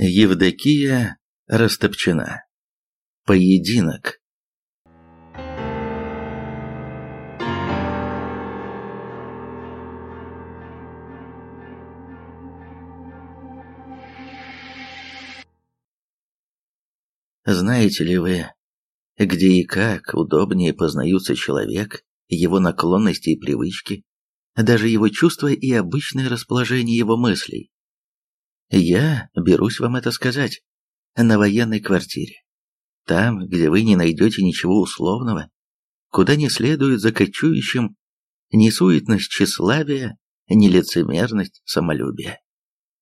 Евдокия растопчена. Поединок. Знаете ли вы, где и как удобнее познаются человек, его наклонности и привычки, даже его чувства и обычное расположение его мыслей? Я берусь вам это сказать. На военной квартире. Там, где вы не найдете ничего условного, куда не следует за кочующим ни суетность тщеславия, ни лицемерность самолюбия.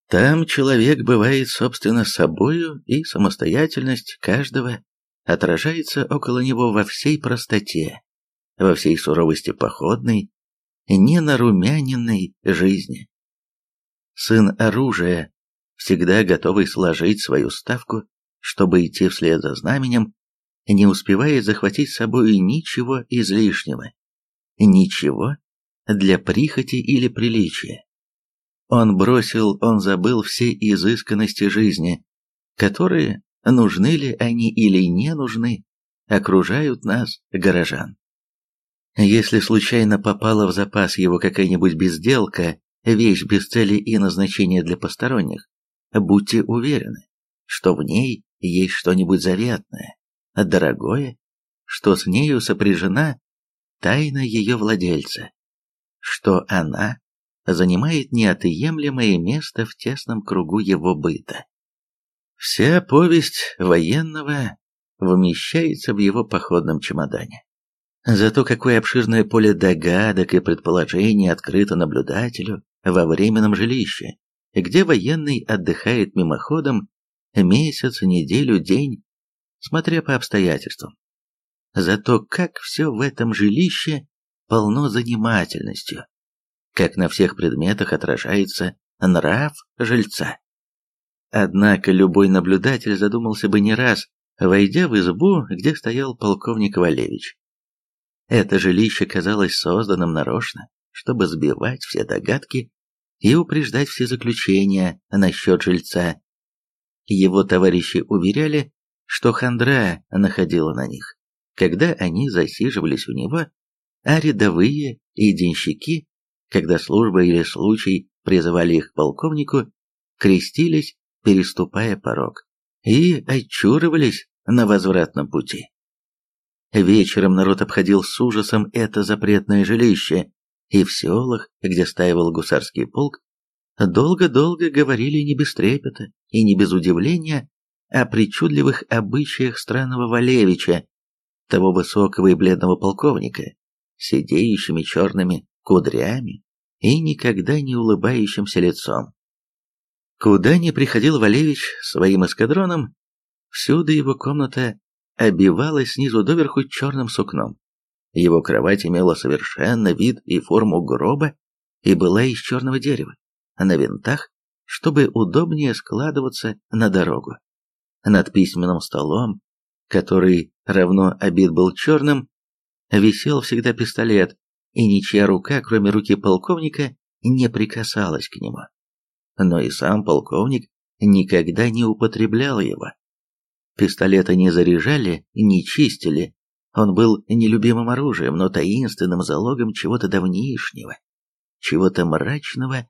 Там человек бывает собственно собою, и самостоятельность каждого отражается около него во всей простоте, во всей суровости походной, ненарумяненной жизни. Сын оружия, всегда готовый сложить свою ставку, чтобы идти вслед за знаменем, не успевает захватить с собой ничего излишнего, ничего для прихоти или приличия. Он бросил, он забыл все изысканности жизни, которые, нужны ли они или не нужны, окружают нас, горожан. Если случайно попала в запас его какая-нибудь безделка, вещь без цели и назначения для посторонних, будьте уверены, что в ней есть что-нибудь заветное, дорогое, что с нею сопряжена тайна ее владельца, что она занимает неотъемлемое место в тесном кругу его быта. Вся повесть военного вмещается в его походном чемодане. Зато какое обширное поле догадок и предположений открыто наблюдателю во временном жилище, где военный отдыхает мимоходом месяц, неделю, день, смотря по обстоятельствам. Зато как все в этом жилище полно занимательностью, как на всех предметах отражается нрав жильца. Однако любой наблюдатель задумался бы не раз, войдя в избу, где стоял полковник Валевич. Это жилище казалось созданным нарочно, чтобы сбивать все догадки и упреждать все заключения насчет жильца. Его товарищи уверяли, что хандра находила на них, когда они засиживались у него, а рядовые и денщики когда служба или случай призывали их к полковнику, крестились, переступая порог, и отчуривались на возвратном пути. Вечером народ обходил с ужасом это запретное жилище, и в селах, где стаивал гусарский полк, долго-долго говорили не без трепета и не без удивления о причудливых обычаях странного Валевича, того высокого и бледного полковника, сидеющими черными кудрями и никогда не улыбающимся лицом. Куда ни приходил Валевич своим эскадроном, всюду его комната обивалась снизу доверху черным сукном. Его кровать имела совершенно вид и форму гроба и была из черного дерева, на винтах, чтобы удобнее складываться на дорогу. Над письменным столом, который равно обит был черным, висел всегда пистолет, и ничья рука, кроме руки полковника, не прикасалась к нему. Но и сам полковник никогда не употреблял его. Пистолеты не заряжали, не чистили. Он был нелюбимым оружием, но таинственным залогом чего-то давнишнего, чего-то мрачного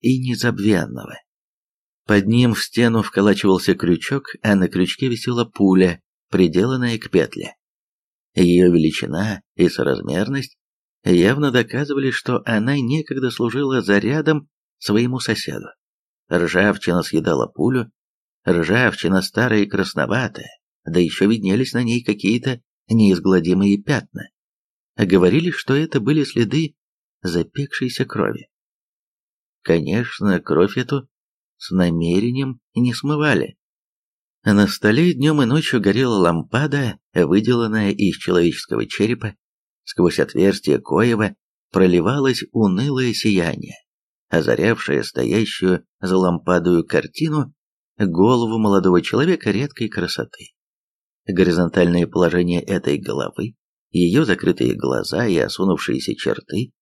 и незабвенного. Под ним в стену вколачивался крючок, а на крючке висела пуля, приделанная к петле. Ее величина и соразмерность явно доказывали, что она некогда служила зарядом своему соседу. Ржавчина съедала пулю, ржавчина старая и красноватая, да еще виднелись на ней какие-то неизгладимые пятна. Говорили, что это были следы запекшейся крови. Конечно, кровь эту с намерением не смывали. На столе днем и ночью горела лампада, выделанная из человеческого черепа, Сквозь отверстие Коева проливалось унылое сияние, озарявшее стоящую за лампадою картину голову молодого человека редкой красоты. Горизонтальное положение этой головы, ее закрытые глаза и осунувшиеся черты,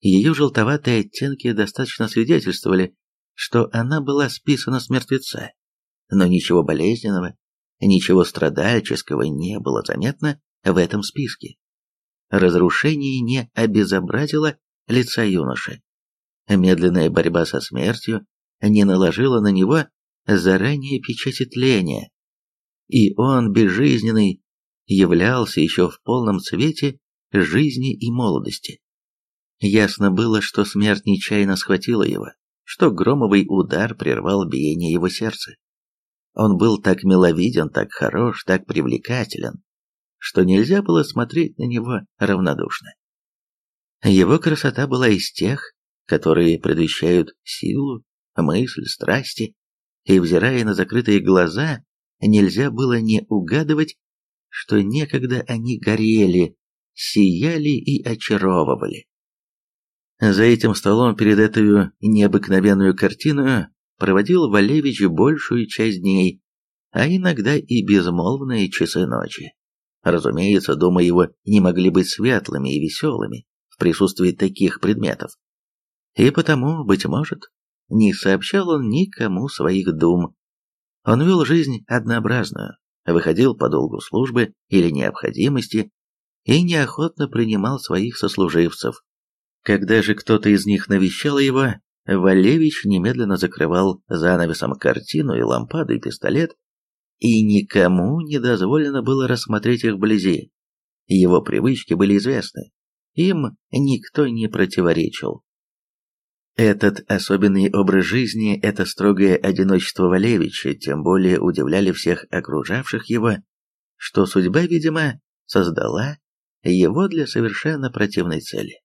ее желтоватые оттенки достаточно свидетельствовали, что она была списана с мертвеца, но ничего болезненного, ничего страдальческого не было заметно в этом списке. Разрушение не обезобразило лица юноши. Медленная борьба со смертью не наложила на него заранее печати тления, и он, безжизненный, являлся еще в полном цвете жизни и молодости. Ясно было, что смерть нечаянно схватила его, что громовый удар прервал биение его сердца. Он был так миловиден, так хорош, так привлекателен, что нельзя было смотреть на него равнодушно. Его красота была из тех, которые предвещают силу, мысль, страсти, и, взирая на закрытые глаза, нельзя было не угадывать, что некогда они горели, сияли и очаровывали. За этим столом перед этой необыкновенную картиной проводил Валевич большую часть дней, а иногда и безмолвные часы ночи. Разумеется, дома его не могли быть светлыми и веселыми в присутствии таких предметов. И потому, быть может, не сообщал он никому своих дум. Он вел жизнь однообразную, выходил по долгу службы или необходимости и неохотно принимал своих сослуживцев. Когда же кто-то из них навещал его, Валевич немедленно закрывал занавесом картину и лампаду и пистолет, и никому не дозволено было рассмотреть их вблизи. Его привычки были известны, им никто не противоречил. Этот особенный образ жизни, это строгое одиночество Валевича тем более удивляли всех окружавших его, что судьба, видимо, создала его для совершенно противной цели.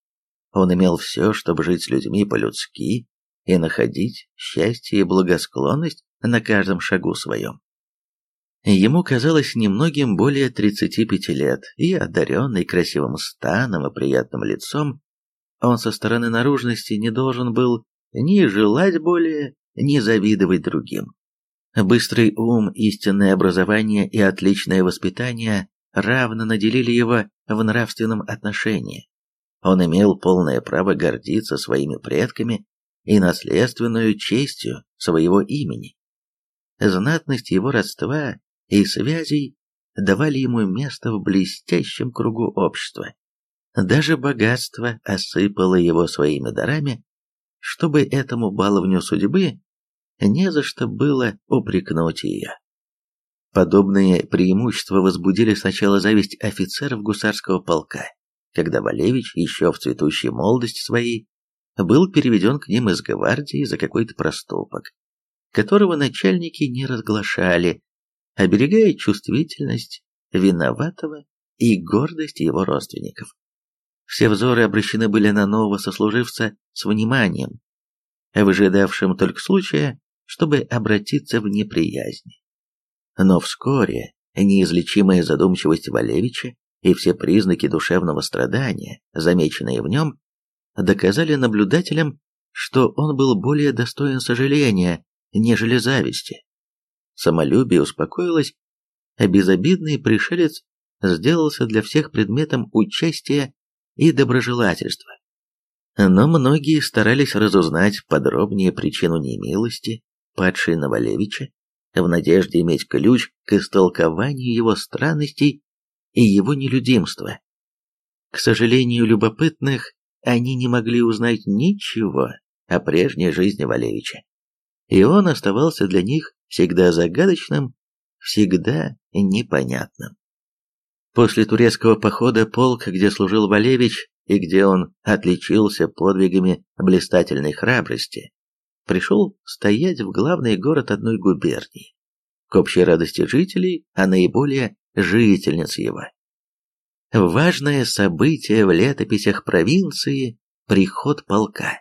Он имел все, чтобы жить с людьми по-людски и находить счастье и благосклонность на каждом шагу своем. Ему казалось немногим более 35 лет, и одаренный красивым станом и приятным лицом, он со стороны наружности не должен был ни желать более, ни завидовать другим. Быстрый ум, истинное образование и отличное воспитание равно наделили его в нравственном отношении. Он имел полное право гордиться своими предками и наследственную честью своего имени. Знатность его родства и связей давали ему место в блестящем кругу общества. Даже богатство осыпало его своими дарами, чтобы этому баловню судьбы не за что было упрекнуть ее. Подобные преимущества возбудили сначала зависть офицеров гусарского полка, когда Валевич, еще в цветущей молодости своей, был переведен к ним из гвардии за какой-то проступок, которого начальники не разглашали, оберегая чувствительность виноватого и гордость его родственников. Все взоры обращены были на нового сослуживца с вниманием, выжидавшим только случая, чтобы обратиться в неприязнь. Но вскоре неизлечимая задумчивость Валевича и все признаки душевного страдания, замеченные в нем, доказали наблюдателям, что он был более достоин сожаления, нежели зависти. Самолюбие успокоилось, а безобидный пришелец сделался для всех предметом участия и доброжелательства. Но многие старались разузнать подробнее причину немилости падшей Новолевича, в надежде иметь ключ к истолкованию его странностей и его нелюдимства. К сожалению, любопытных они не могли узнать ничего о прежней жизни Валевича. И он оставался для них всегда загадочным, всегда непонятным. После турецкого похода полк, где служил Валевич и где он отличился подвигами блистательной храбрости, пришел стоять в главный город одной губернии, к общей радости жителей, а наиболее жительниц его. Важное событие в летописях провинции – приход полка,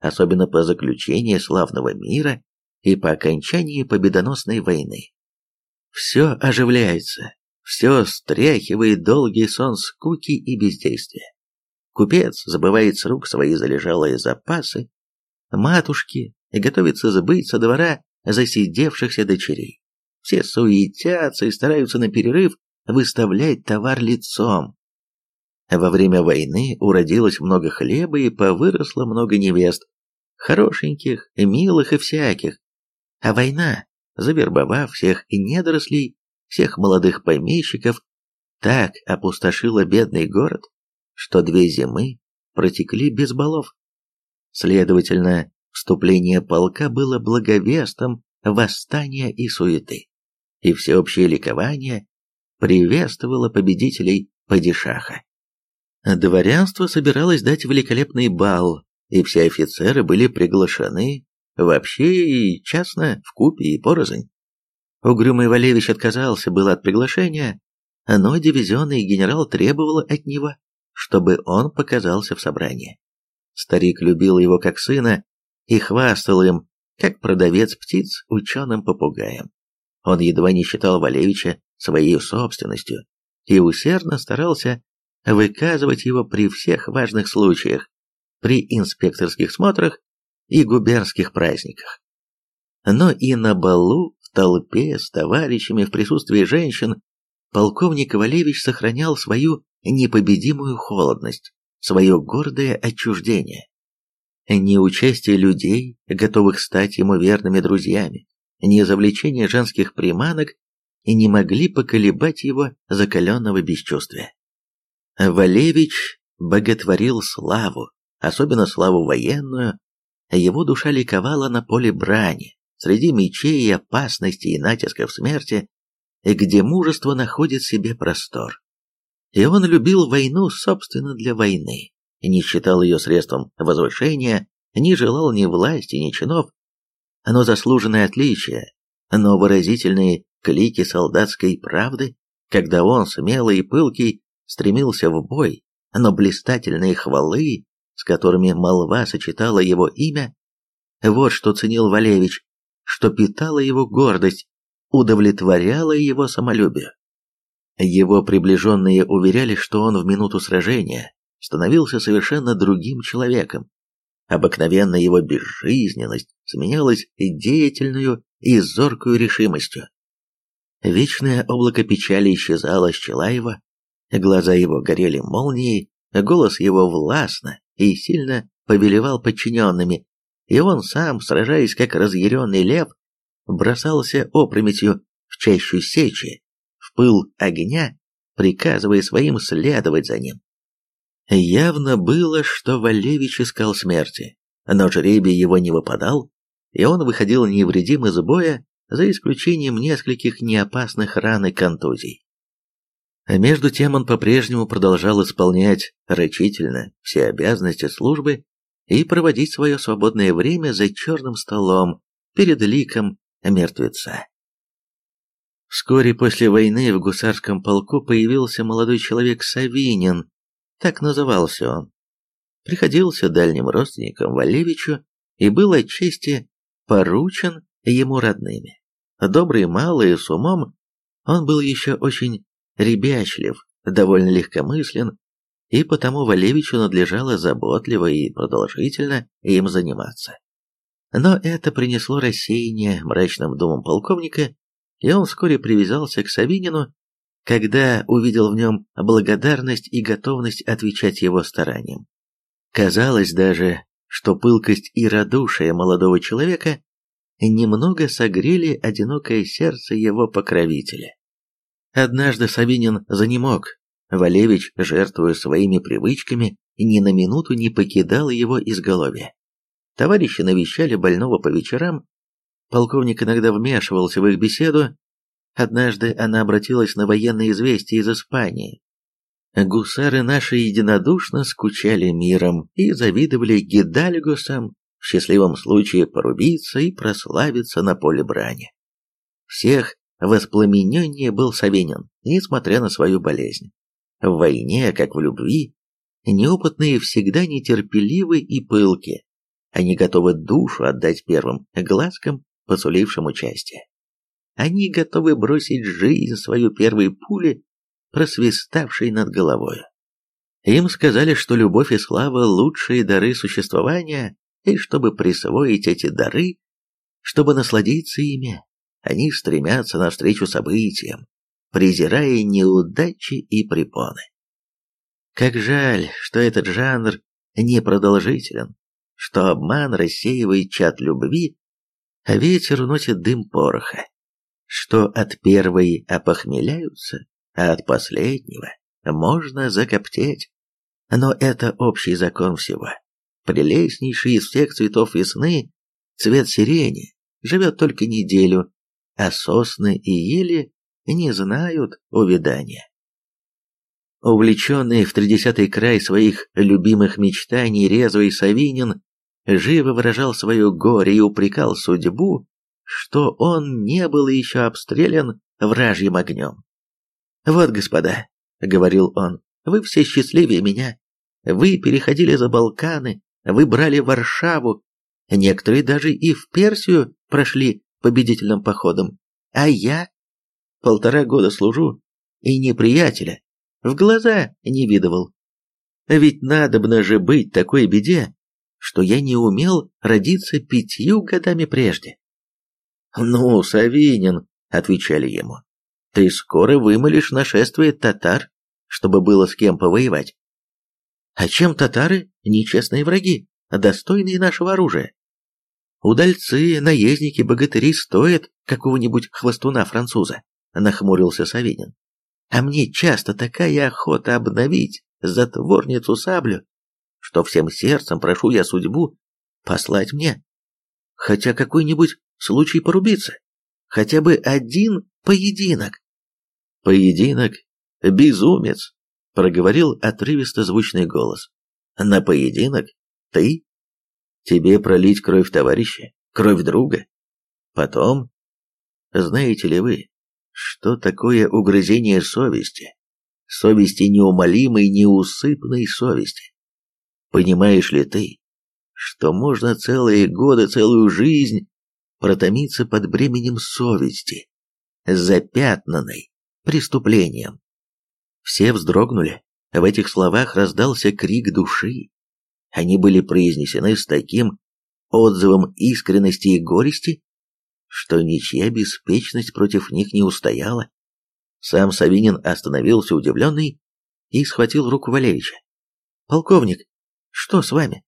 особенно по заключении славного мира и по окончании победоносной войны. Все оживляется, все стряхивает долгий сон скуки и бездействия. Купец забывает с рук свои залежалые запасы, матушки готовятся сбыть со двора засидевшихся дочерей. Все суетятся и стараются на перерыв выставлять товар лицом. Во время войны уродилось много хлеба и повыросло много невест, хорошеньких, милых и всяких. А война завербовав всех недорослей, всех молодых помещиков, так опустошила бедный город, что две зимы протекли без балов. Следовательно, вступление полка было благовестом восстания и суеты, и всеобщее ликование приветствовало победителей падишаха. Дворянство собиралось дать великолепный бал, и все офицеры были приглашены, вообще и частно, в купе и порознь. Угрюмый Валевич отказался было от приглашения, но дивизионный генерал требовал от него, чтобы он показался в собрании. Старик любил его как сына и хвастал им, как продавец птиц ученым-попугаем. Он едва не считал Валевича своей собственностью и усердно старался выказывать его при всех важных случаях, при инспекторских смотрах и губернских праздниках. Но и на балу, толпе, с товарищами, в присутствии женщин, полковник Валевич сохранял свою непобедимую холодность, свое гордое отчуждение. Ни участие людей, готовых стать ему верными друзьями, ни завлечение женских приманок не могли поколебать его закаленного бесчувствия. Валевич боготворил славу, особенно славу военную, его душа ликовала на поле брани, среди мечей и опасностей и натисков смерти, где мужество находит себе простор. И он любил войну, собственно, для войны, не считал ее средством возвышения, не желал ни власти, ни чинов, но заслуженное отличие, но выразительные клики солдатской правды, когда он, смелый и пылкий, стремился в бой, но блистательные хвалы, с которыми молва сочетала его имя, вот что ценил Валевич, что питала его гордость, удовлетворяла его самолюбие. Его приближенные уверяли, что он в минуту сражения становился совершенно другим человеком. Обыкновенно его безжизненность сменялась деятельную и зоркую решимостью. Вечное облако печали исчезало с Челаева, Глаза его горели молнией, голос его властно и сильно повелевал подчиненными, и он сам, сражаясь как разъяренный лев, бросался опрометью в чащу сечи, в пыл огня, приказывая своим следовать за ним. Явно было, что Валевич искал смерти, но жребий его не выпадал, и он выходил невредим из боя, за исключением нескольких неопасных ран и контузий. А между тем он по-прежнему продолжал исполнять рачительно все обязанности службы и проводить свое свободное время за черным столом перед ликом мертвеца. Вскоре после войны в гусарском полку появился молодой человек Савинин, так назывался он. Приходился дальним родственником Валевичу и был отчасти поручен ему родными. Добрый малый с умом, он был еще очень ребячлив, довольно легкомыслен, и потому Валевичу надлежало заботливо и продолжительно им заниматься. Но это принесло рассеяние мрачным думам полковника, и он вскоре привязался к Савинину, когда увидел в нем благодарность и готовность отвечать его стараниям. Казалось даже, что пылкость и радушие молодого человека немного согрели одинокое сердце его покровителя. Однажды Савинин занемог. Валевич, жертвуя своими привычками, ни на минуту не покидал его изголовья. Товарищи навещали больного по вечерам. Полковник иногда вмешивался в их беседу. Однажды она обратилась на военные известия из Испании. Гусары наши единодушно скучали миром и завидовали Гидальгусам в счастливом случае порубиться и прославиться на поле брани. Всех воспламененнее был Савенин, несмотря на свою болезнь. В войне, как в любви, неопытные всегда нетерпеливы и пылки. Они готовы душу отдать первым глазкам, посулившим участие. Они готовы бросить жизнь свою первой пули, просвиставшей над головой. Им сказали, что любовь и слава – лучшие дары существования, и чтобы присвоить эти дары, чтобы насладиться ими, они стремятся навстречу событиям, презирая неудачи и препоны. Как жаль, что этот жанр непродолжителен, что обман рассеивает чат любви, а ветер носит дым пороха, что от первой опохмеляются, а от последнего можно закоптеть. Но это общий закон всего. Прелестнейший из всех цветов весны, цвет сирени, живет только неделю, а сосны и ели не знают увядания. Увлеченный в тридесятый край своих любимых мечтаний резвый Савинин живо выражал свое горе и упрекал судьбу, что он не был еще обстрелян вражьим огнем. «Вот, господа», — говорил он, — «вы все счастливее меня. Вы переходили за Балканы, вы брали Варшаву, некоторые даже и в Персию прошли победительным походом, а я полтора года служу и неприятеля в глаза не видывал. Ведь надобно же быть такой беде, что я не умел родиться пятью годами прежде. «Ну, Савинин», — отвечали ему, — «ты скоро вымолишь нашествие татар, чтобы было с кем повоевать». А чем татары нечестные враги, достойные нашего оружия? Удальцы, наездники, богатыри стоят какого-нибудь хвостуна-француза, нахмурился Савинин. А мне часто такая охота обновить затворницу саблю, что всем сердцем прошу я судьбу послать мне. Хотя какой-нибудь случай порубиться. Хотя бы один поединок. Поединок? Безумец! Проговорил отрывисто звучный голос. На поединок? Ты? Тебе пролить кровь товарища? Кровь друга? Потом? Знаете ли вы, что такое угрызение совести? Совести неумолимой, неусыпной совести. Понимаешь ли ты, что можно целые годы, целую жизнь протомиться под бременем совести, запятнанной преступлением? Все вздрогнули. В этих словах раздался крик души. Они были произнесены с таким отзывом искренности и горести, что ничья беспечность против них не устояла. Сам Савинин остановился удивленный и схватил руку Валерича. «Полковник, что с вами?»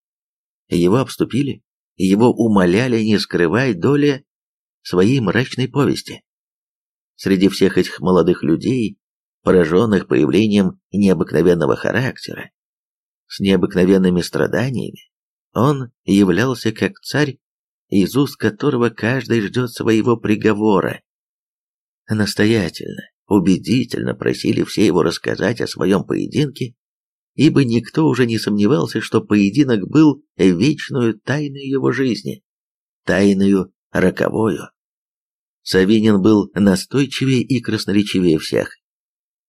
Его обступили, его умоляли не скрывать доли своей мрачной повести. Среди всех этих молодых людей, пораженных появлением необыкновенного характера, с необыкновенными страданиями, он являлся как царь из уст которого каждый ждет своего приговора. Настоятельно, убедительно просили все его рассказать о своем поединке, ибо никто уже не сомневался, что поединок был вечную тайной его жизни, тайную роковою. Савинин был настойчивее и красноречивее всех.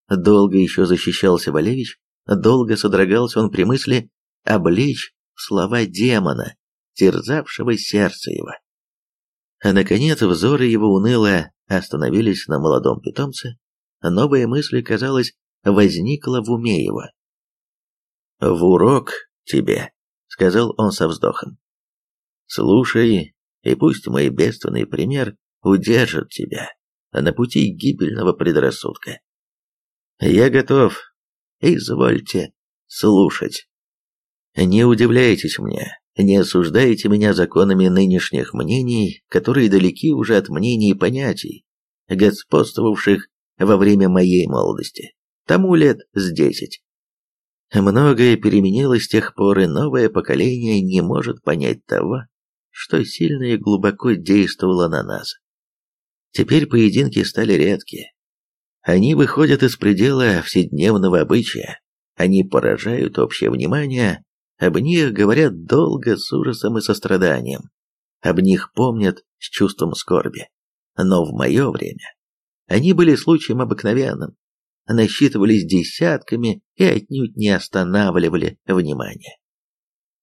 Долго еще защищался Валевич, долго содрогался он при мысли облечь слова демона, терзавшего сердце его. А наконец взоры его уныло остановились на молодом питомце, новая мысль, казалось, возникла в уме его. «В урок тебе», — сказал он со вздохом. «Слушай, и пусть мой бедственный пример удержит тебя на пути гибельного предрассудка. Я готов, извольте слушать. Не удивляйтесь мне, не осуждайте меня законами нынешних мнений, которые далеки уже от мнений и понятий, господствовавших во время моей молодости, тому лет с десять. Многое переменилось с тех пор, и новое поколение не может понять того, что сильно и глубоко действовало на нас. Теперь поединки стали редкие. Они выходят из предела вседневного обычая, они поражают общее внимание, об них говорят долго с ужасом и состраданием. Об них помнят с чувством скорби. Но в мое время они были случаем обыкновенным, насчитывались десятками и отнюдь не останавливали внимание.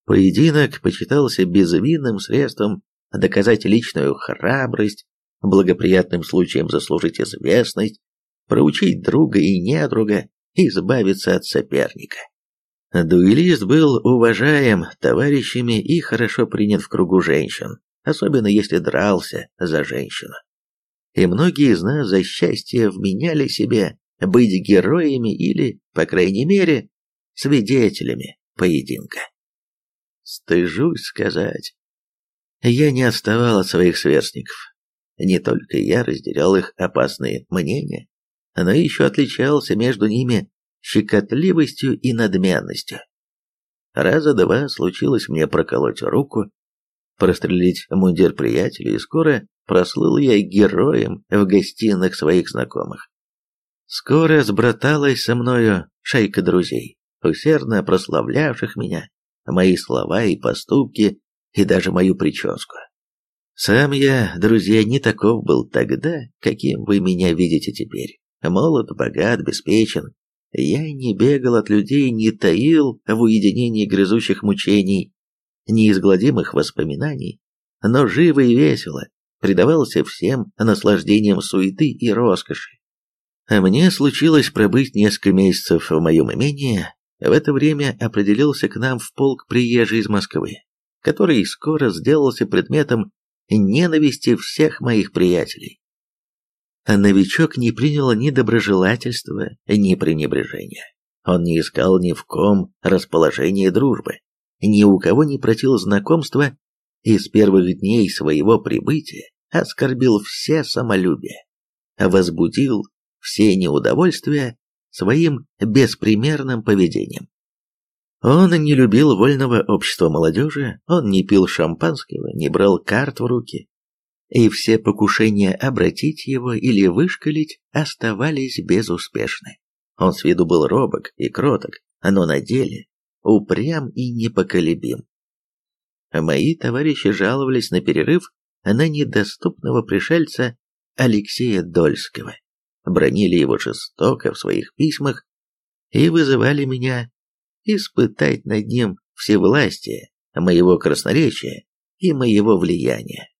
Поединок почитался безвинным средством доказать личную храбрость, благоприятным случаем заслужить известность, проучить друга и недруга, избавиться от соперника. Дуэлист был уважаем товарищами и хорошо принят в кругу женщин, особенно если дрался за женщину. И многие из нас за счастье вменяли себе быть героями или, по крайней мере, свидетелями поединка. Стыжусь сказать, я не отставал от своих сверстников. Не только я разделял их опасные мнения, но еще отличался между ними щекотливостью и надменностью. Раза два случилось мне проколоть руку, прострелить мундир приятеля, и скоро прослыл я героем в гостиных своих знакомых. Скоро сбраталась со мною шайка друзей, усердно прославлявших меня, мои слова и поступки, и даже мою прическу. Сам я, друзья, не таков был тогда, каким вы меня видите теперь. Молод, богат, беспечен. Я не бегал от людей, не таил в уединении грызущих мучений, неизгладимых воспоминаний, но живо и весело предавался всем наслаждениям суеты и роскоши. А мне случилось пробыть несколько месяцев в моем имении, в это время определился к нам в полк приезжий из Москвы, который скоро сделался предметом ненависти всех моих приятелей. Новичок не принял ни доброжелательства, ни пренебрежения. Он не искал ни в ком расположения дружбы, ни у кого не просил знакомства и с первых дней своего прибытия оскорбил все самолюбие, возбудил все неудовольствия своим беспримерным поведением. Он не любил вольного общества молодежи, он не пил шампанского, не брал карт в руки, и все покушения обратить его или вышкалить оставались безуспешны. Он с виду был робок и кроток, но на деле упрям и непоколебим. Мои товарищи жаловались на перерыв на недоступного пришельца Алексея Дольского, бронили его жестоко в своих письмах и вызывали меня испытать над ним всевластие моего красноречия и моего влияния.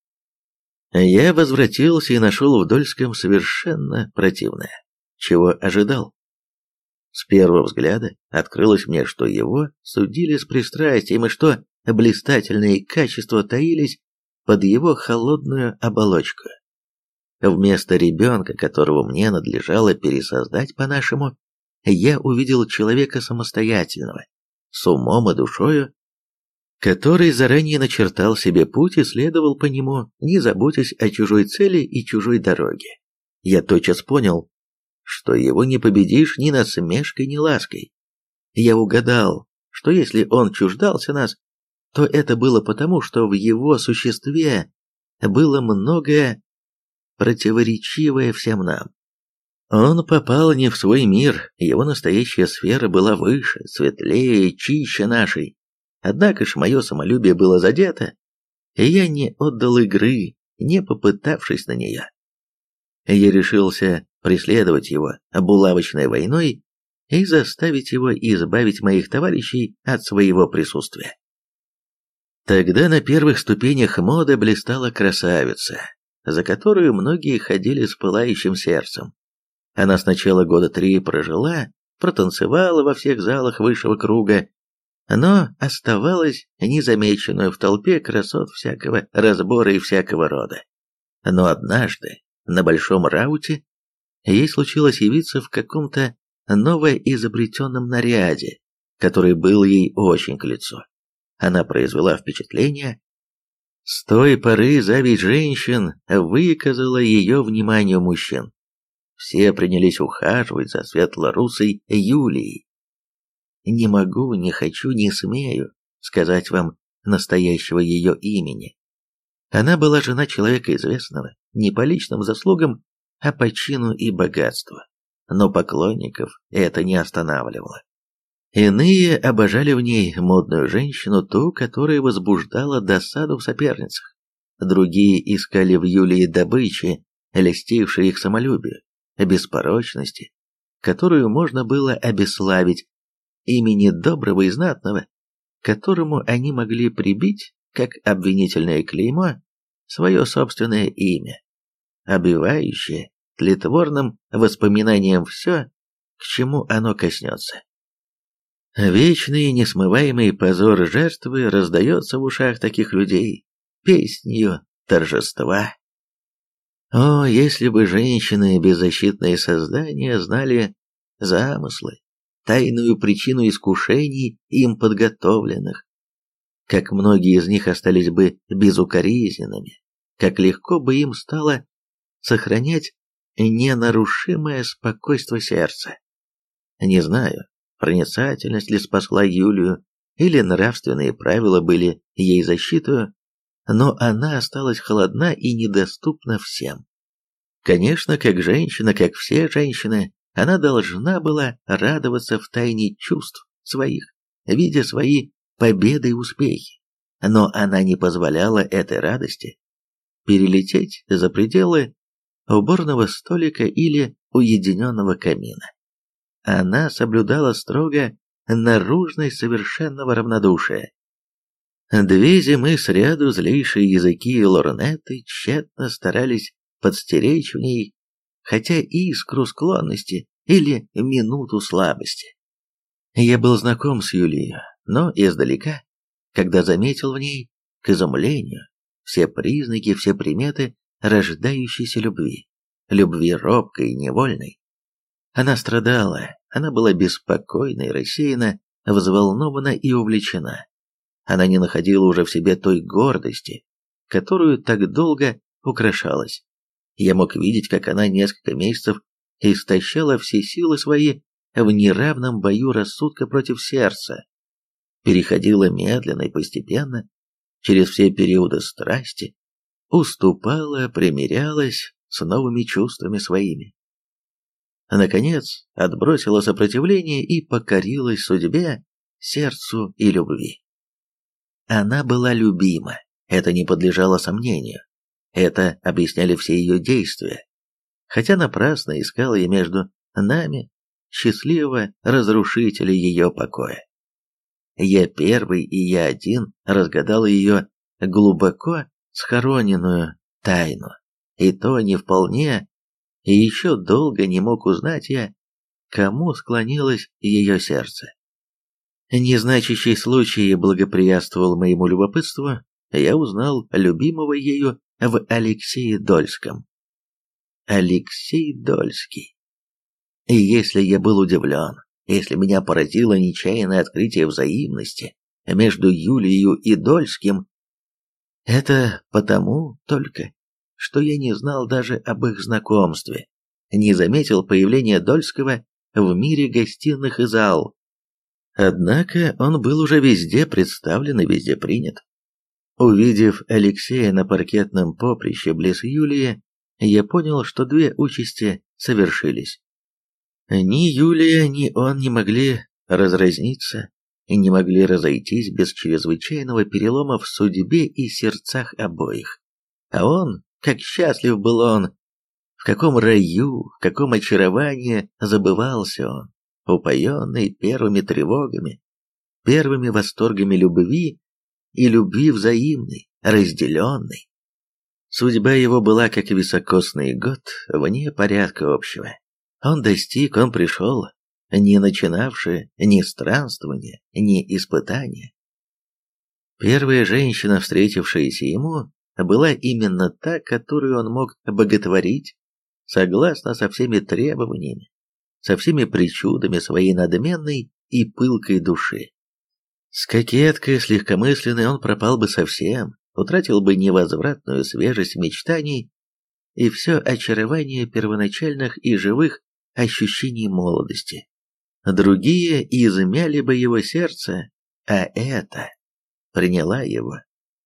Я возвратился и нашел в Дольском совершенно противное, чего ожидал. С первого взгляда открылось мне, что его судили с пристрастием и что блистательные качества таились под его холодную оболочку. Вместо ребенка, которого мне надлежало пересоздать по-нашему, я увидел человека самостоятельного, с умом и душою, который заранее начертал себе путь и следовал по нему, не заботясь о чужой цели и чужой дороге. Я тотчас понял, что его не победишь ни насмешкой, ни лаской. Я угадал, что если он чуждался нас, то это было потому, что в его существе было многое противоречивое всем нам. Он попал не в свой мир, его настоящая сфера была выше, светлее, чище нашей. Однако ж мое самолюбие было задето, и я не отдал игры, не попытавшись на нее. Я решился преследовать его булавочной войной и заставить его избавить моих товарищей от своего присутствия. Тогда на первых ступенях моды блистала красавица, за которую многие ходили с пылающим сердцем. Она сначала года три прожила, протанцевала во всех залах высшего круга, но оставалась незамеченную в толпе красот всякого разбора и всякого рода. Но однажды, на большом рауте, ей случилось явиться в каком-то новоизобретенном наряде, который был ей очень к лицу. Она произвела впечатление. С той поры зависть женщин выказала ее вниманию мужчин. Все принялись ухаживать за светло-русой Юлией. Не могу, не хочу, не смею сказать вам настоящего ее имени. Она была жена человека известного, не по личным заслугам, а по чину и богатству. Но поклонников это не останавливало. Иные обожали в ней модную женщину, ту, которая возбуждала досаду в соперницах. Другие искали в Юлии добычи, льстившей их самолюбию, беспорочности, которую можно было обеславить, имени доброго и знатного, которому они могли прибить, как обвинительное клеймо, свое собственное имя, обивающее тлетворным воспоминанием все, к чему оно коснется. Вечный несмываемый позор жертвы раздается в ушах таких людей песнью торжества. О, если бы женщины, беззащитные создания, знали замыслы, тайную причину искушений им подготовленных. как многие из них остались бы безукоризненными, как легко бы им стало сохранять ненарушимое спокойствие сердца. Не знаю, проницательность ли спасла Юлию, или нравственные правила были ей защитою, но она осталась холодна и недоступна всем. Конечно, как женщина, как все женщины, она должна была радоваться в тайне чувств своих, видя свои победы и успехи. Но она не позволяла этой радости перелететь за пределы уборного столика или уединенного камина. Она соблюдала строго наружность совершенного равнодушия. Две зимы сряду злейшие языки Лорнеты тщетно старались подстеречь в ней хотя искру склонности или минуту слабости. Я был знаком с Юлией, но издалека, когда заметил в ней, к изумлению, все признаки, все приметы рождающейся любви, любви робкой и невольной. Она страдала, она была беспокойна и рассеяна, взволнована и увлечена. Она не находила уже в себе той гордости, которую так долго украшалась. Я мог видеть, как она несколько месяцев истощала все силы свои в неравном бою рассудка против сердца, переходила медленно и постепенно через все периоды страсти, уступала, примирялась с новыми чувствами своими. Наконец, отбросила сопротивление и покорилась судьбе, сердцу и любви. Она была любима, это не подлежало сомнению. Это объясняли все ее действия. Хотя напрасно искала я между нами счастливого разрушителя ее покоя. Я первый и я один разгадал ее глубоко схороненную тайну, и то не вполне, и еще долго не мог узнать я, кому склонилось ее сердце. Незначащий случай благоприятствовал моему любопытству, я узнал любимого ею в Алексее Дольском. Алексей Дольский. И если я был удивлен, если меня поразило нечаянное открытие взаимности между Юлией и Дольским, это потому только, что я не знал даже об их знакомстве, не заметил появления Дольского в мире гостиных и зал. Однако он был уже везде представлен и везде принят. Увидев Алексея на паркетном поприще близ Юлии, я понял, что две участи совершились. Ни Юлия, ни он не могли разразниться и не могли разойтись без чрезвычайного перелома в судьбе и сердцах обоих. А он, как счастлив был он, в каком раю, в каком очаровании забывался он, упоенный первыми тревогами, первыми восторгами любви и любви взаимной, разделенной. Судьба его была, как високосный год, вне порядка общего. Он достиг, он пришел, не начинавший ни странствования, ни испытания. Первая женщина, встретившаяся ему, была именно та, которую он мог боготворить, согласно со всеми требованиями, со всеми причудами своей надменной и пылкой души. С кокеткой, с легкомысленной он пропал бы совсем, утратил бы невозвратную свежесть мечтаний и все очарование первоначальных и живых ощущений молодости. Другие измяли бы его сердце, а это приняла его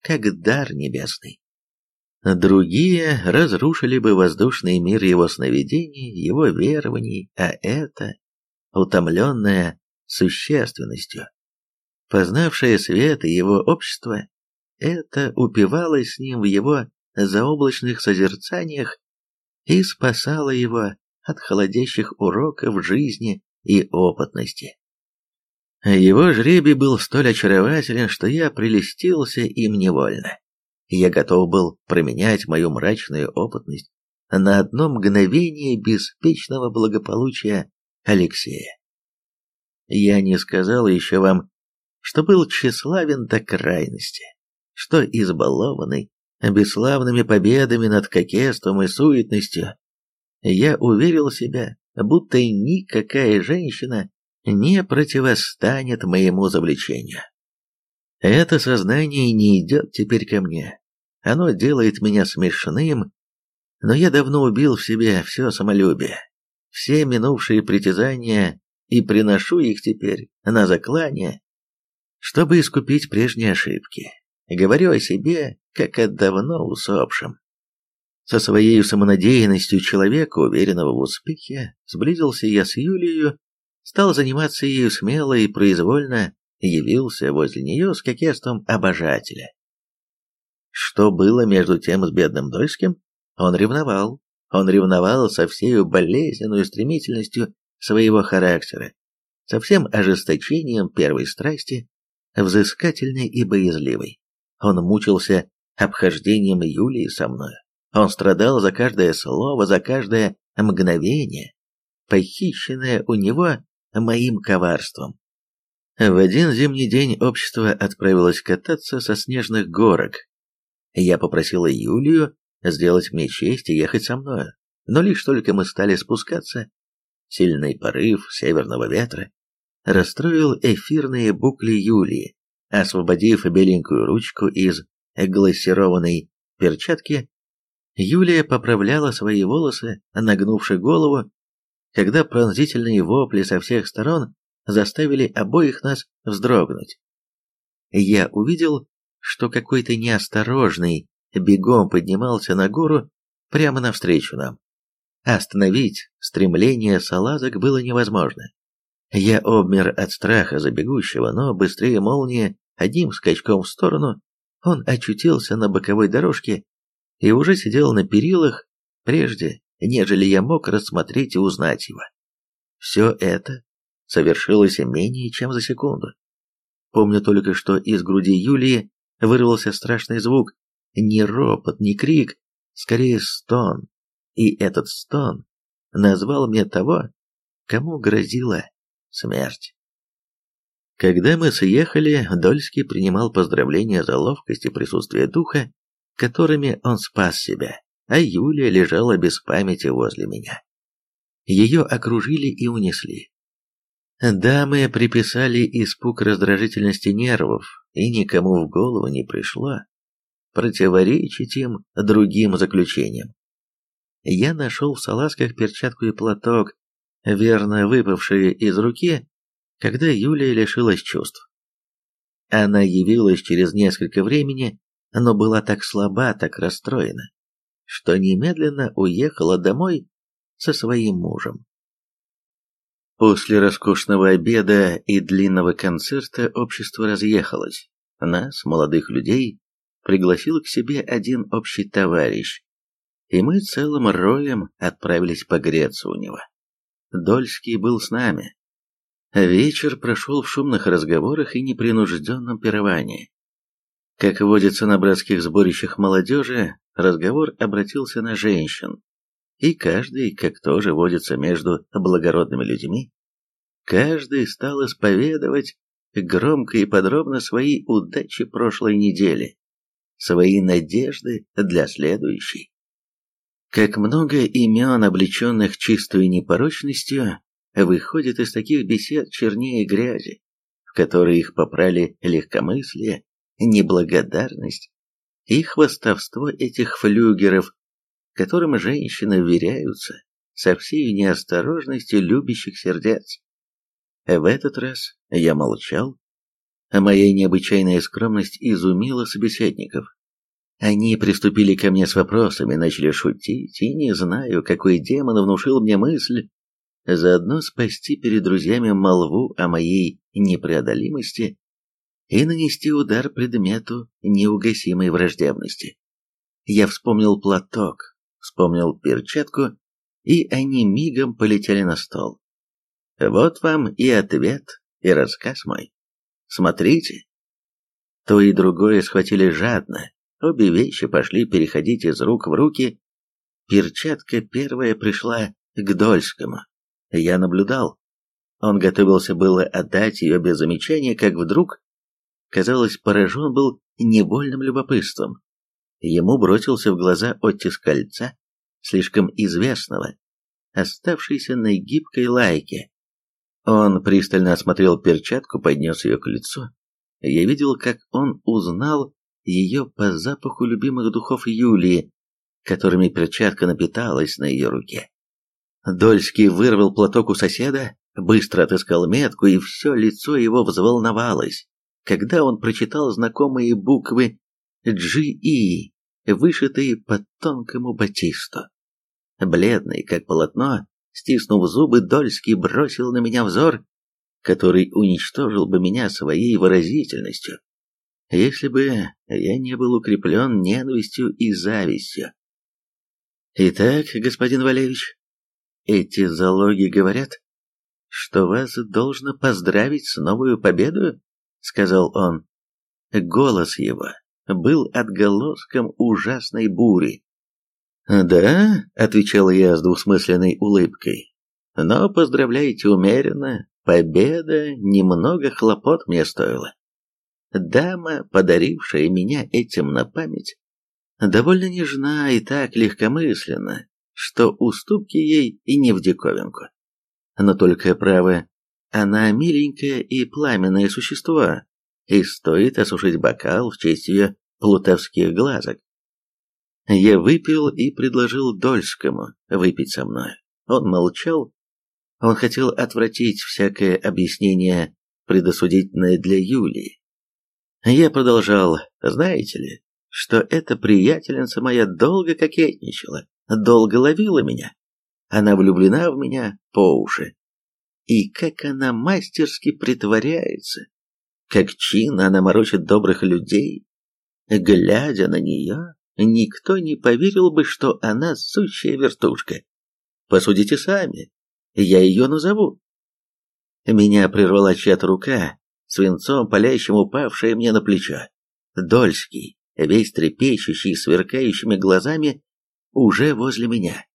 как дар небесный. Другие разрушили бы воздушный мир его сновидений, его верований, а это, утомленное существенностью, познавшее свет и его общество, это упивалось с ним в его заоблачных созерцаниях и спасало его от холодящих уроков жизни и опытности. Его жребий был столь очарователен, что я прелестился им невольно. Я готов был променять мою мрачную опытность на одно мгновение беспечного благополучия Алексея. Я не сказал еще вам что был тщеславен до крайности, что избалованный бесславными победами над кокетством и суетностью, я уверил себя, будто никакая женщина не противостанет моему завлечению. Это сознание не идет теперь ко мне. Оно делает меня смешным, но я давно убил в себе все самолюбие, все минувшие притязания и приношу их теперь на заклание, чтобы искупить прежние ошибки. Говорю о себе, как о давно усопшем. Со своей самонадеянностью человека, уверенного в успехе, сблизился я с Юлией, стал заниматься ею смело и произвольно явился возле нее с кокетством обожателя. Что было между тем с бедным Дольским? Он ревновал. Он ревновал со всей болезненной стремительностью своего характера, со всем ожесточением первой страсти, взыскательной и боязливой. Он мучился обхождением Юлии со мной. Он страдал за каждое слово, за каждое мгновение, похищенное у него моим коварством. В один зимний день общество отправилось кататься со снежных горок. Я попросила Юлию сделать мне честь и ехать со мною, но лишь только мы стали спускаться, сильный порыв северного ветра расстроил эфирные букли Юлии, освободив беленькую ручку из глассированной перчатки, Юлия поправляла свои волосы, нагнувши голову, когда пронзительные вопли со всех сторон заставили обоих нас вздрогнуть. Я увидел, что какой-то неосторожный бегом поднимался на гору прямо навстречу нам. Остановить стремление салазок было невозможно. Я обмер от страха за бегущего, но быстрее молнии, одним скачком в сторону, он очутился на боковой дорожке и уже сидел на перилах, прежде, нежели я мог рассмотреть и узнать его. Все это совершилось менее чем за секунду. Помню только, что из груди Юлии вырвался страшный звук, не ропот, не крик, скорее стон. И этот стон назвал мне того, кому грозила смерть. Когда мы съехали, Дольский принимал поздравления за ловкость и присутствие духа, которыми он спас себя, а Юлия лежала без памяти возле меня. Ее окружили и унесли. Дамы приписали испуг раздражительности нервов, и никому в голову не пришло противоречить им другим заключениям. Я нашел в салазках перчатку и платок, верно выпавшие из руки, когда Юлия лишилась чувств. Она явилась через несколько времени, но была так слаба, так расстроена, что немедленно уехала домой со своим мужем. После роскошного обеда и длинного концерта общество разъехалось. Нас, молодых людей, пригласил к себе один общий товарищ, и мы целым роем отправились погреться у него. Дольский был с нами. Вечер прошел в шумных разговорах и непринужденном пировании. Как водится на братских сборищах молодежи, разговор обратился на женщин, и каждый, как тоже водится между благородными людьми, каждый стал исповедовать громко и подробно свои удачи прошлой недели, свои надежды для следующей. Как много имен, облеченных чистой непорочностью, выходит из таких бесед чернее грязи, в которые их попрали легкомыслие, неблагодарность и хвостовство этих флюгеров, которым женщины вверяются со всей неосторожностью любящих сердец. В этот раз я молчал, а моя необычайная скромность изумила собеседников. Они приступили ко мне с вопросами, начали шутить, и не знаю, какой демон внушил мне мысль заодно спасти перед друзьями молву о моей непреодолимости и нанести удар предмету неугасимой враждебности. Я вспомнил платок, вспомнил перчатку, и они мигом полетели на стол. Вот вам и ответ, и рассказ мой. Смотрите. То и другое схватили жадно, обе вещи пошли переходить из рук в руки. Перчатка первая пришла к Дольскому. Я наблюдал. Он готовился было отдать ее без замечания, как вдруг казалось, поражен был невольным любопытством. Ему бросился в глаза оттиск кольца, слишком известного, оставшийся на гибкой лайке. Он пристально осмотрел перчатку, поднес ее к лицу. Я видел, как он узнал ее по запаху любимых духов Юлии, которыми перчатка напиталась на ее руке. Дольский вырвал платок у соседа, быстро отыскал метку, и все лицо его взволновалось, когда он прочитал знакомые буквы «G.E», вышитые по тонкому батисту. Бледный, как полотно, стиснув зубы, Дольский бросил на меня взор, который уничтожил бы меня своей выразительностью, если бы я не был укреплен ненавистью и завистью. Итак, господин Валевич, эти залоги говорят, что вас должно поздравить с новую победу, сказал он. Голос его был отголоском ужасной бури. «Да», — отвечал я с двусмысленной улыбкой, — «но поздравляйте умеренно, победа немного хлопот мне стоила. Дама, подарившая меня этим на память, довольно нежна и так легкомысленна, что уступки ей и не в диковинку. Но только право, она миленькое и пламенное существо, и стоит осушить бокал в честь ее плутовских глазок. Я выпил и предложил Дольскому выпить со мной. Он молчал. Он хотел отвратить всякое объяснение, предосудительное для Юлии. Я продолжал, знаете ли, что эта приятельница моя долго кокетничала, долго ловила меня. Она влюблена в меня по уши. И как она мастерски притворяется, как чинно она морочит добрых людей. Глядя на нее, никто не поверил бы, что она сущая вертушка. Посудите сами, я ее назову. Меня прервала чья-то рука, свинцом палящим упавшая мне на плечо. Дольский, весь трепещущий, сверкающими глазами, уже возле меня.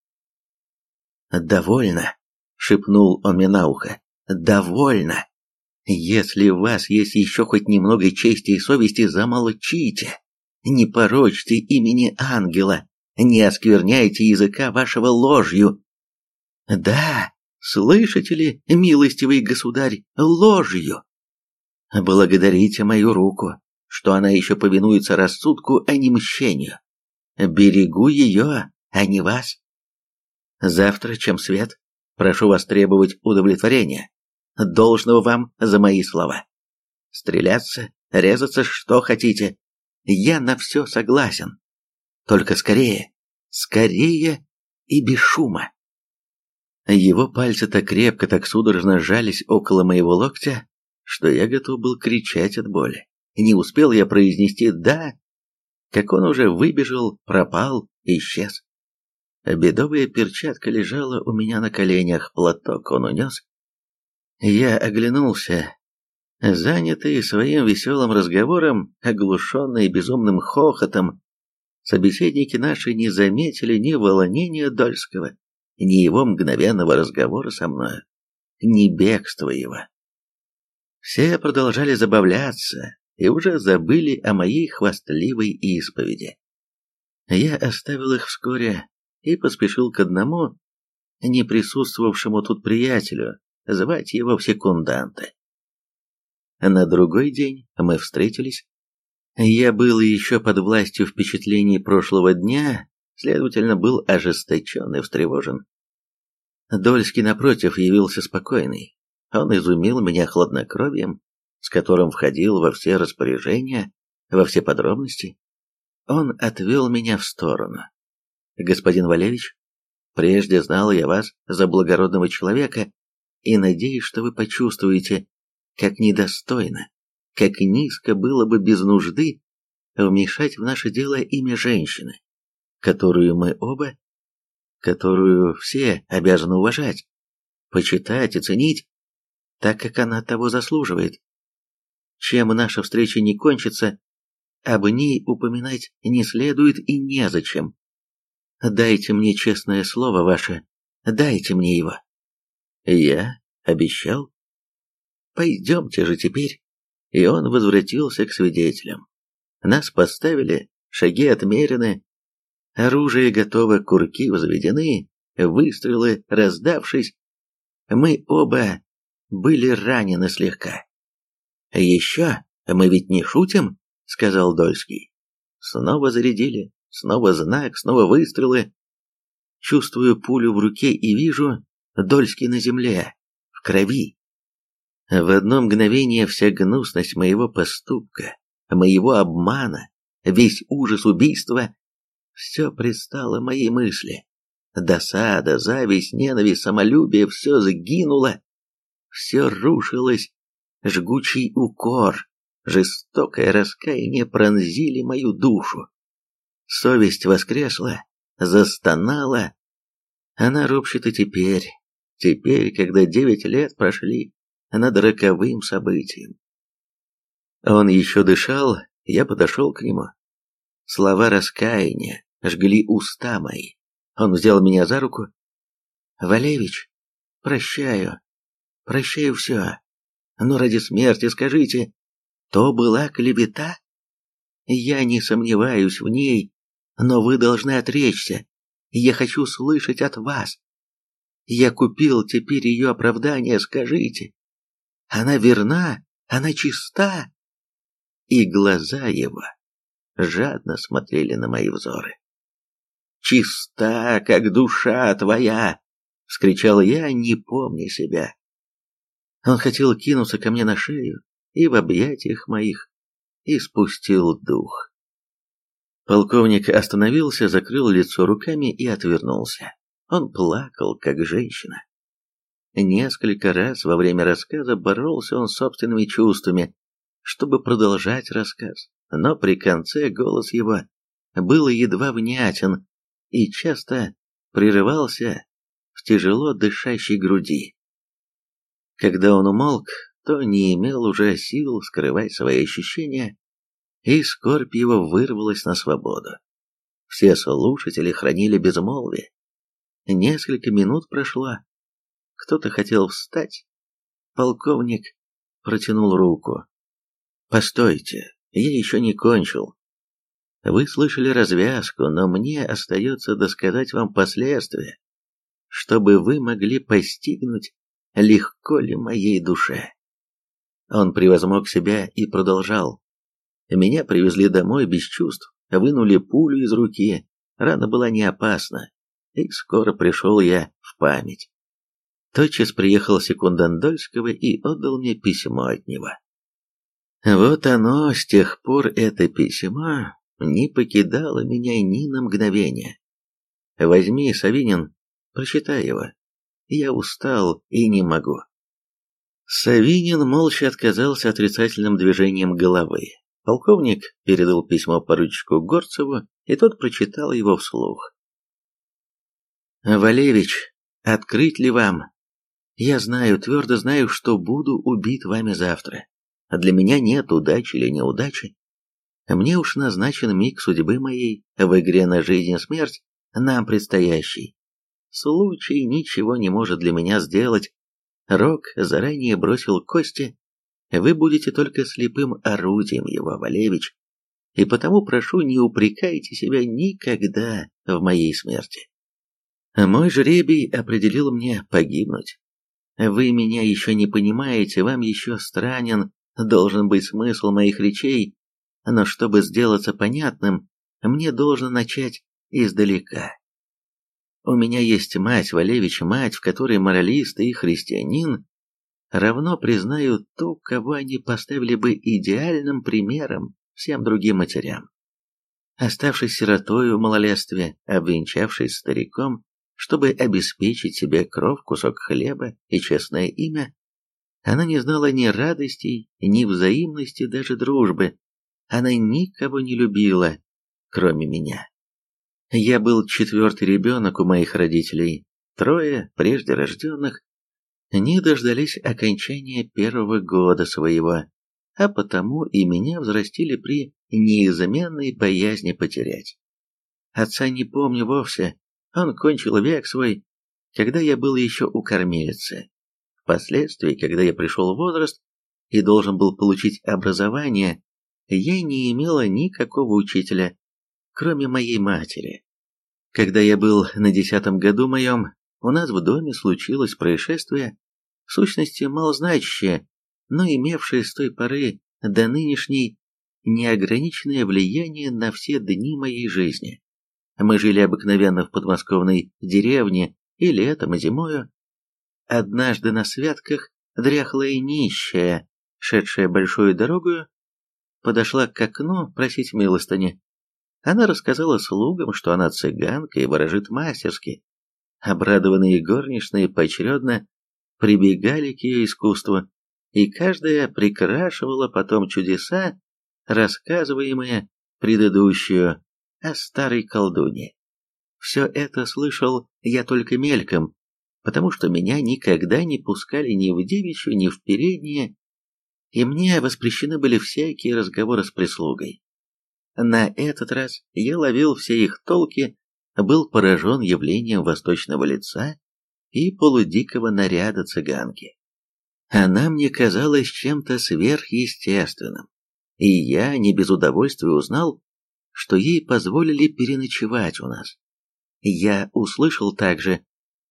«Довольно», — шепнул он мне на ухо, — «довольно. Если у вас есть еще хоть немного чести и совести, замолчите. Не порочьте имени ангела, не оскверняйте языка вашего ложью. Да, слышите ли, милостивый государь, ложью. Благодарите мою руку, что она еще повинуется рассудку, а не мщению. Берегу ее, а не вас. Завтра, чем свет, прошу вас требовать удовлетворения, должного вам за мои слова. Стреляться, резаться, что хотите, я на все согласен. Только скорее, скорее и без шума. Его пальцы так крепко, так судорожно сжались около моего локтя, что я готов был кричать от боли. Не успел я произнести «да», как он уже выбежал, пропал, исчез. Бедовая перчатка лежала у меня на коленях, платок он унес. Я оглянулся, Занятые своим веселым разговором, оглушенные безумным хохотом, собеседники наши не заметили ни волнения Дольского, ни его мгновенного разговора со мной, ни бегства его. Все продолжали забавляться и уже забыли о моей хвастливой исповеди. Я оставил их вскоре и поспешил к одному, не присутствовавшему тут приятелю, звать его в секунданты. На другой день мы встретились. Я был еще под властью впечатлений прошлого дня, следовательно, был ожесточен и встревожен. Дольский, напротив, явился спокойный. Он изумил меня хладнокровием, с которым входил во все распоряжения, во все подробности. Он отвел меня в сторону. «Господин Валевич, прежде знал я вас за благородного человека и надеюсь, что вы почувствуете, как недостойно, как низко было бы без нужды вмешать в наше дело имя женщины, которую мы оба, которую все обязаны уважать, почитать и ценить, так как она того заслуживает. Чем наша встреча не кончится, об ней упоминать не следует и незачем. Дайте мне честное слово ваше, дайте мне его. Я обещал. Пойдемте же теперь. И он возвратился к свидетелям. Нас поставили, шаги отмерены, оружие готово, курки взведены, выстрелы раздавшись. Мы оба были ранены слегка. Еще Мы ведь не шутим?» — сказал Дольский. Снова зарядили, снова знак, снова выстрелы. Чувствую пулю в руке и вижу Дольский на земле, в крови. В одно мгновение вся гнусность моего поступка, моего обмана, весь ужас убийства, все предстало моей мысли. Досада, зависть, ненависть, самолюбие — все сгинуло, все рушилось, жгучий укор, жестокое раскаяние пронзили мою душу. Совесть воскресла, застонала. Она ропщет и теперь, теперь, когда девять лет прошли над роковым событием. Он еще дышал, я подошел к нему. Слова раскаяния жгли уста мои. Он взял меня за руку. «Валевич, прощаю, прощаю все. Но ради смерти скажите, то была клевета? Я не сомневаюсь в ней, но вы должны отречься. Я хочу слышать от вас. Я купил теперь ее оправдание, скажите. Она верна, она чиста. И глаза его жадно смотрели на мои взоры. «Чиста, как душа твоя!» — вскричал я, не помня себя. Он хотел кинуться ко мне на шею и в объятиях моих испустил дух. Полковник остановился, закрыл лицо руками и отвернулся. Он плакал, как женщина. Несколько раз во время рассказа боролся он с собственными чувствами, чтобы продолжать рассказ, но при конце голос его был едва внятен и часто прерывался в тяжело дышащей груди. Когда он умолк, то не имел уже сил скрывать свои ощущения, и скорбь его вырвалась на свободу. Все слушатели хранили безмолвие. Несколько минут прошло. Кто-то хотел встать. Полковник протянул руку. «Постойте, я еще не кончил. Вы слышали развязку, но мне остается досказать вам последствия, чтобы вы могли постигнуть, легко ли моей душе». Он превозмог себя и продолжал. Меня привезли домой без чувств, вынули пулю из руки, рана была не опасна, и скоро пришел я в память. Тотчас приехал секундант Дольского и отдал мне письмо от него. Вот оно, с тех пор это письмо не покидало меня ни на мгновение. Возьми, Савинин, прочитай его. Я устал и не могу. Савинин молча отказался отрицательным движением головы. Полковник передал письмо поручику Горцеву, и тот прочитал его вслух. «Валевич, открыть ли вам? Я знаю, твердо знаю, что буду убит вами завтра. Для меня нет удачи или неудачи. Мне уж назначен миг судьбы моей в игре на жизнь и смерть, нам предстоящий. Случай ничего не может для меня сделать. Рок заранее бросил кости, вы будете только слепым орудием его, Валевич, и потому прошу, не упрекайте себя никогда в моей смерти. Мой жребий определил мне погибнуть. Вы меня еще не понимаете, вам еще странен должен быть смысл моих речей, но чтобы сделаться понятным, мне должно начать издалека. У меня есть мать, Валевич, мать, в которой моралист и христианин равно признают ту, кого они поставили бы идеальным примером всем другим матерям. Оставшись сиротой в малолетстве, обвенчавшись стариком, чтобы обеспечить себе кров, кусок хлеба и честное имя, она не знала ни радостей, ни взаимности, даже дружбы. Она никого не любила, кроме меня. Я был четвертый ребенок у моих родителей, трое прежде рожденных, не дождались окончания первого года своего, а потому и меня взрастили при неизменной боязни потерять. Отца не помню вовсе, он кончил век свой, когда я был еще у кормилицы. Впоследствии, когда я пришел в возраст и должен был получить образование, я не имела никакого учителя, кроме моей матери. Когда я был на десятом году моем, у нас в доме случилось происшествие, в сущности малозначащее, но имевшее с той поры до нынешней неограниченное влияние на все дни моей жизни. Мы жили обыкновенно в подмосковной деревне и летом, и зимою. Однажды на святках дряхлая нищая, шедшая большую дорогу, подошла к окну просить милостыни. Она рассказала слугам, что она цыганка и ворожит мастерски. Обрадованные горничные поочередно прибегали к ее искусству, и каждая прикрашивала потом чудеса, рассказываемые предыдущую о старой колдуне. Все это слышал я только мельком, потому что меня никогда не пускали ни в девичью, ни в передние, и мне воспрещены были всякие разговоры с прислугой. На этот раз я ловил все их толки, был поражен явлением восточного лица и полудикого наряда цыганки. Она мне казалась чем-то сверхъестественным, и я не без удовольствия узнал, что ей позволили переночевать у нас. Я услышал также,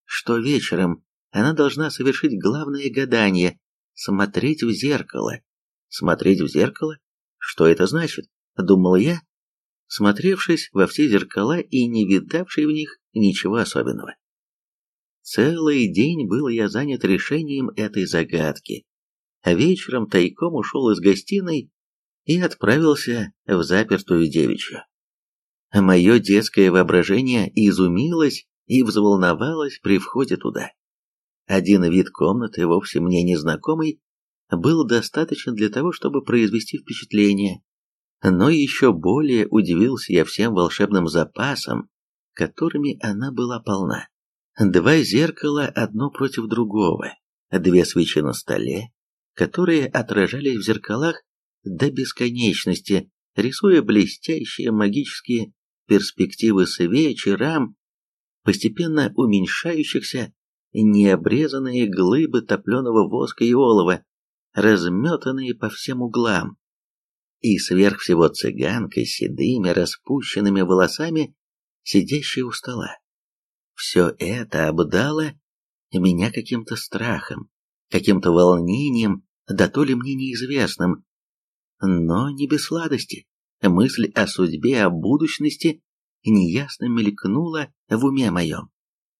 что вечером она должна совершить главное гадание – смотреть в зеркало. Смотреть в зеркало? Что это значит? Думал я, смотревшись во все зеркала и не видавший в них ничего особенного. Целый день был я занят решением этой загадки, а вечером тайком ушел из гостиной и отправился в запертую девичью. Мое детское воображение изумилось и взволновалось при входе туда. Один вид комнаты, вовсе мне незнакомый, был достаточно для того, чтобы произвести впечатление, но еще более удивился я всем волшебным запасам, которыми она была полна. Два зеркала одно против другого, две свечи на столе, которые отражались в зеркалах до бесконечности, рисуя блестящие магические перспективы свеч рам, постепенно уменьшающихся необрезанные глыбы топленого воска и олова, разметанные по всем углам и сверх всего цыганка с седыми распущенными волосами, сидящая у стола. Все это обдало меня каким-то страхом, каким-то волнением, да то ли мне неизвестным, но не без сладости. Мысль о судьбе, о будущности неясно мелькнула в уме моем.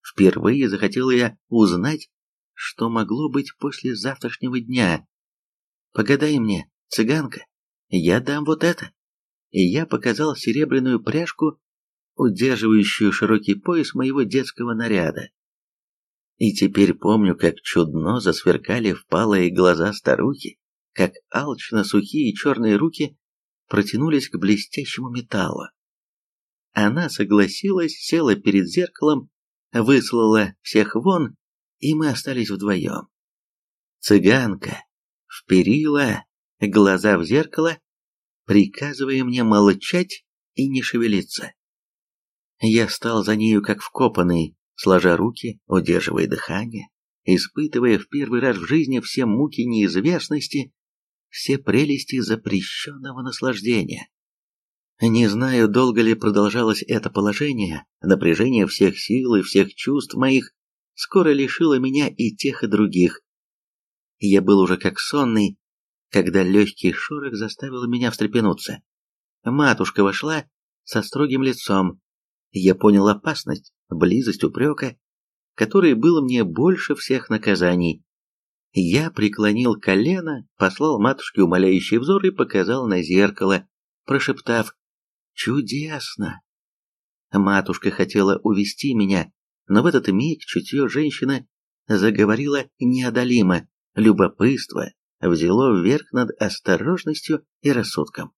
Впервые захотел я узнать, что могло быть после завтрашнего дня. Погадай мне, цыганка, я дам вот это. И я показал серебряную пряжку, удерживающую широкий пояс моего детского наряда. И теперь помню, как чудно засверкали впалые глаза старухи, как алчно сухие черные руки протянулись к блестящему металлу. Она согласилась, села перед зеркалом, выслала всех вон, и мы остались вдвоем. Цыганка вперила глаза в зеркало, приказывая мне молчать и не шевелиться. Я стал за нею как вкопанный, сложа руки, удерживая дыхание, испытывая в первый раз в жизни все муки неизвестности, все прелести запрещенного наслаждения. Не знаю, долго ли продолжалось это положение, напряжение всех сил и всех чувств моих скоро лишило меня и тех, и других. Я был уже как сонный, когда легкий шорох заставил меня встрепенуться. Матушка вошла со строгим лицом. Я понял опасность, близость упрека, который был мне больше всех наказаний. Я преклонил колено, послал матушке умоляющий взор и показал на зеркало, прошептав «Чудесно!». Матушка хотела увести меня, но в этот миг чутье женщины заговорила неодолимо, любопытство взяло вверх над осторожностью и рассудком.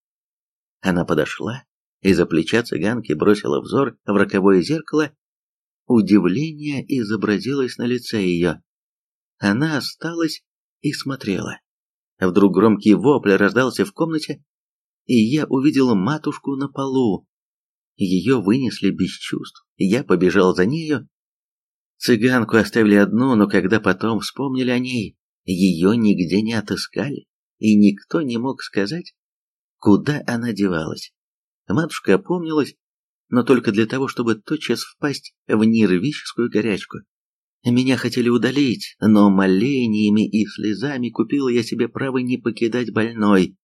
Она подошла, из-за плеча цыганки бросила взор в роковое зеркало, удивление изобразилось на лице ее. Она осталась и смотрела. Вдруг громкий вопль раздался в комнате, и я увидел матушку на полу. Ее вынесли без чувств, я побежал за нею. Цыганку оставили одну, но когда потом вспомнили о ней, ее нигде не отыскали, и никто не мог сказать, куда она девалась. Матушка опомнилась, но только для того, чтобы тотчас впасть в нервическую горячку. Меня хотели удалить, но молениями и слезами купила я себе право не покидать больной.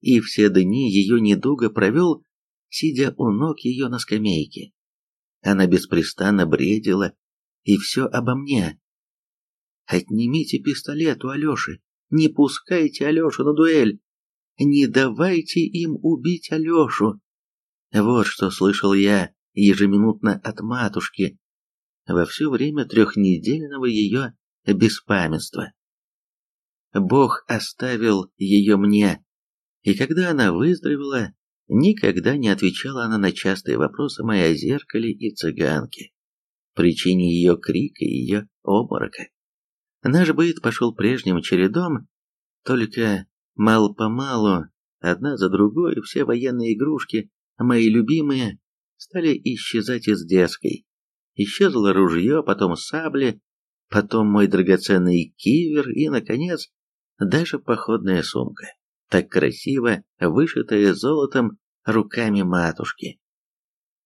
и все дни ее недуга провел, сидя у ног ее на скамейке. Она беспрестанно бредила, и все обо мне. «Отнимите пистолет у Алеши, не пускайте Алешу на дуэль, не давайте им убить Алешу!» Вот что слышал я ежеминутно от матушки во все время трехнедельного ее беспамятства. Бог оставил ее мне, и когда она выздоровела, никогда не отвечала она на частые вопросы мои о зеркале и цыганке, причине ее крика и ее обморока. Наш быт пошел прежним чередом, только мал-помалу, одна за другой, все военные игрушки, мои любимые, стали исчезать из детской. Исчезло ружье, потом сабли, потом мой драгоценный кивер и, наконец, даже походная сумка, так красиво вышитая золотом руками матушки.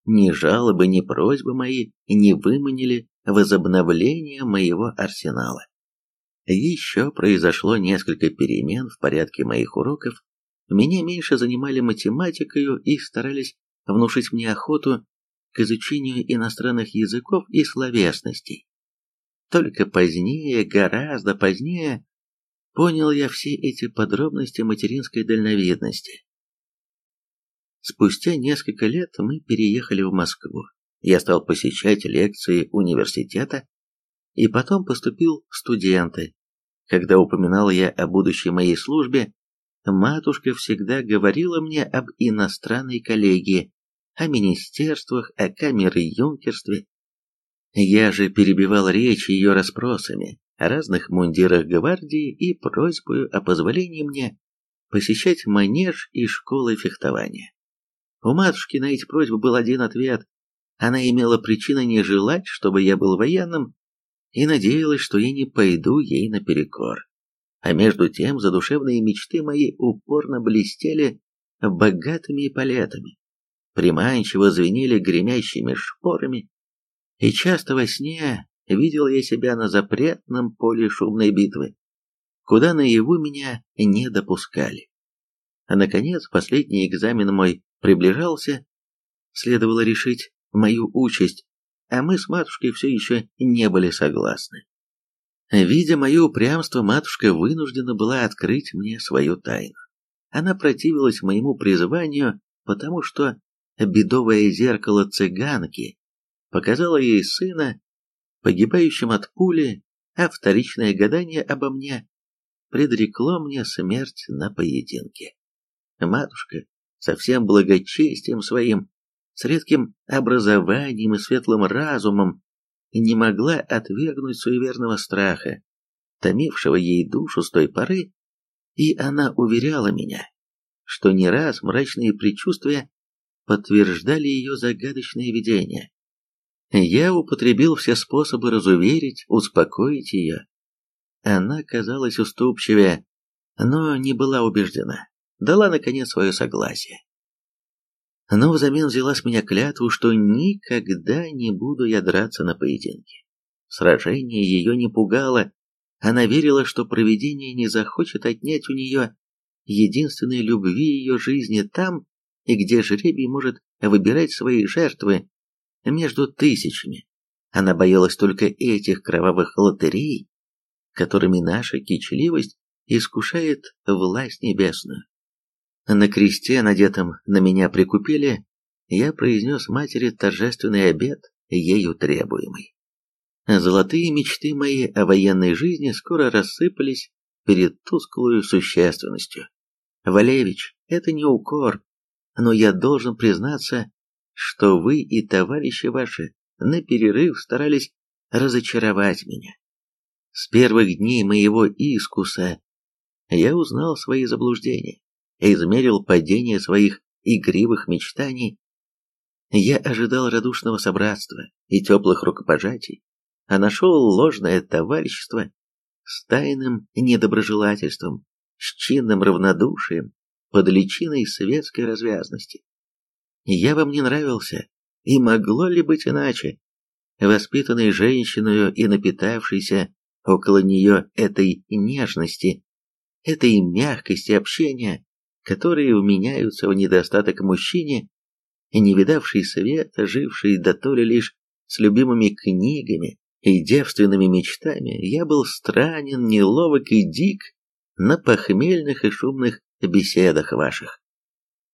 Ни жалобы, ни просьбы мои не выманили возобновление моего арсенала. Еще произошло несколько перемен в порядке моих уроков. Меня меньше занимали математикою и старались внушить мне охоту к изучению иностранных языков и словесностей. Только позднее, гораздо позднее, понял я все эти подробности материнской дальновидности. Спустя несколько лет мы переехали в Москву. Я стал посещать лекции университета и потом поступил в студенты. Когда упоминал я о будущей моей службе, матушка всегда говорила мне об иностранной коллегии, о министерствах, о камере-юнкерстве. Я же перебивал речь ее расспросами о разных мундирах гвардии и просьбой о позволении мне посещать манеж и школы фехтования. У матушки на эти просьбы был один ответ. Она имела причины не желать, чтобы я был военным, и надеялась, что я не пойду ей наперекор. А между тем задушевные мечты мои упорно блестели богатыми палетами приманчиво звенели гремящими шпорами, и часто во сне видел я себя на запретном поле шумной битвы, куда наяву меня не допускали. А наконец последний экзамен мой приближался, следовало решить мою участь, а мы с матушкой все еще не были согласны. Видя мое упрямство, матушка вынуждена была открыть мне свою тайну. Она противилась моему призванию, потому что бедовое зеркало цыганки показало ей сына, погибающим от пули, а вторичное гадание обо мне предрекло мне смерть на поединке. Матушка со всем благочестием своим, с редким образованием и светлым разумом не могла отвергнуть суеверного страха, томившего ей душу с той поры, и она уверяла меня, что не раз мрачные предчувствия подтверждали ее загадочные видения. Я употребил все способы разуверить, успокоить ее. Она казалась уступчивее, но не была убеждена. Дала, наконец, свое согласие. Но взамен взяла с меня клятву, что никогда не буду я драться на поединке. Сражение ее не пугало. Она верила, что провидение не захочет отнять у нее единственной любви ее жизни там, и где жребий может выбирать свои жертвы между тысячами. Она боялась только этих кровавых лотерей, которыми наша кичливость искушает власть небесную. На кресте, надетом на меня прикупили, я произнес матери торжественный обет, ею требуемый. Золотые мечты мои о военной жизни скоро рассыпались перед тусклую существенностью. Валевич, это не укор, но я должен признаться, что вы и товарищи ваши на перерыв старались разочаровать меня. С первых дней моего искуса я узнал свои заблуждения, измерил падение своих игривых мечтаний. Я ожидал радушного собратства и теплых рукопожатий, а нашел ложное товарищество с тайным недоброжелательством, с чинным равнодушием, под личиной светской развязности. Я вам не нравился, и могло ли быть иначе? Воспитанной женщиной и напитавшейся около нее этой нежности, этой мягкости общения, которые вменяются в недостаток мужчине, не видавший света, живший до то ли лишь с любимыми книгами и девственными мечтами, я был странен, неловок и дик на похмельных и шумных беседах ваших.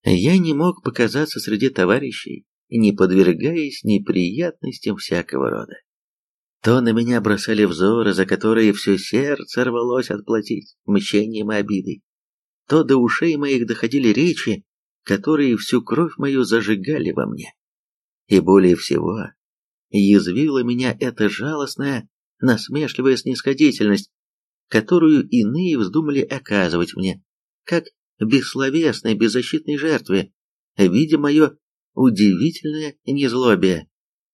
Я не мог показаться среди товарищей, не подвергаясь неприятностям всякого рода. То на меня бросали взоры, за которые все сердце рвалось отплатить мщением и обидой, то до ушей моих доходили речи, которые всю кровь мою зажигали во мне. И более всего, язвила меня эта жалостная, насмешливая снисходительность, которую иные вздумали оказывать мне, как бессловесной, беззащитной жертве, видя мое удивительное незлобие.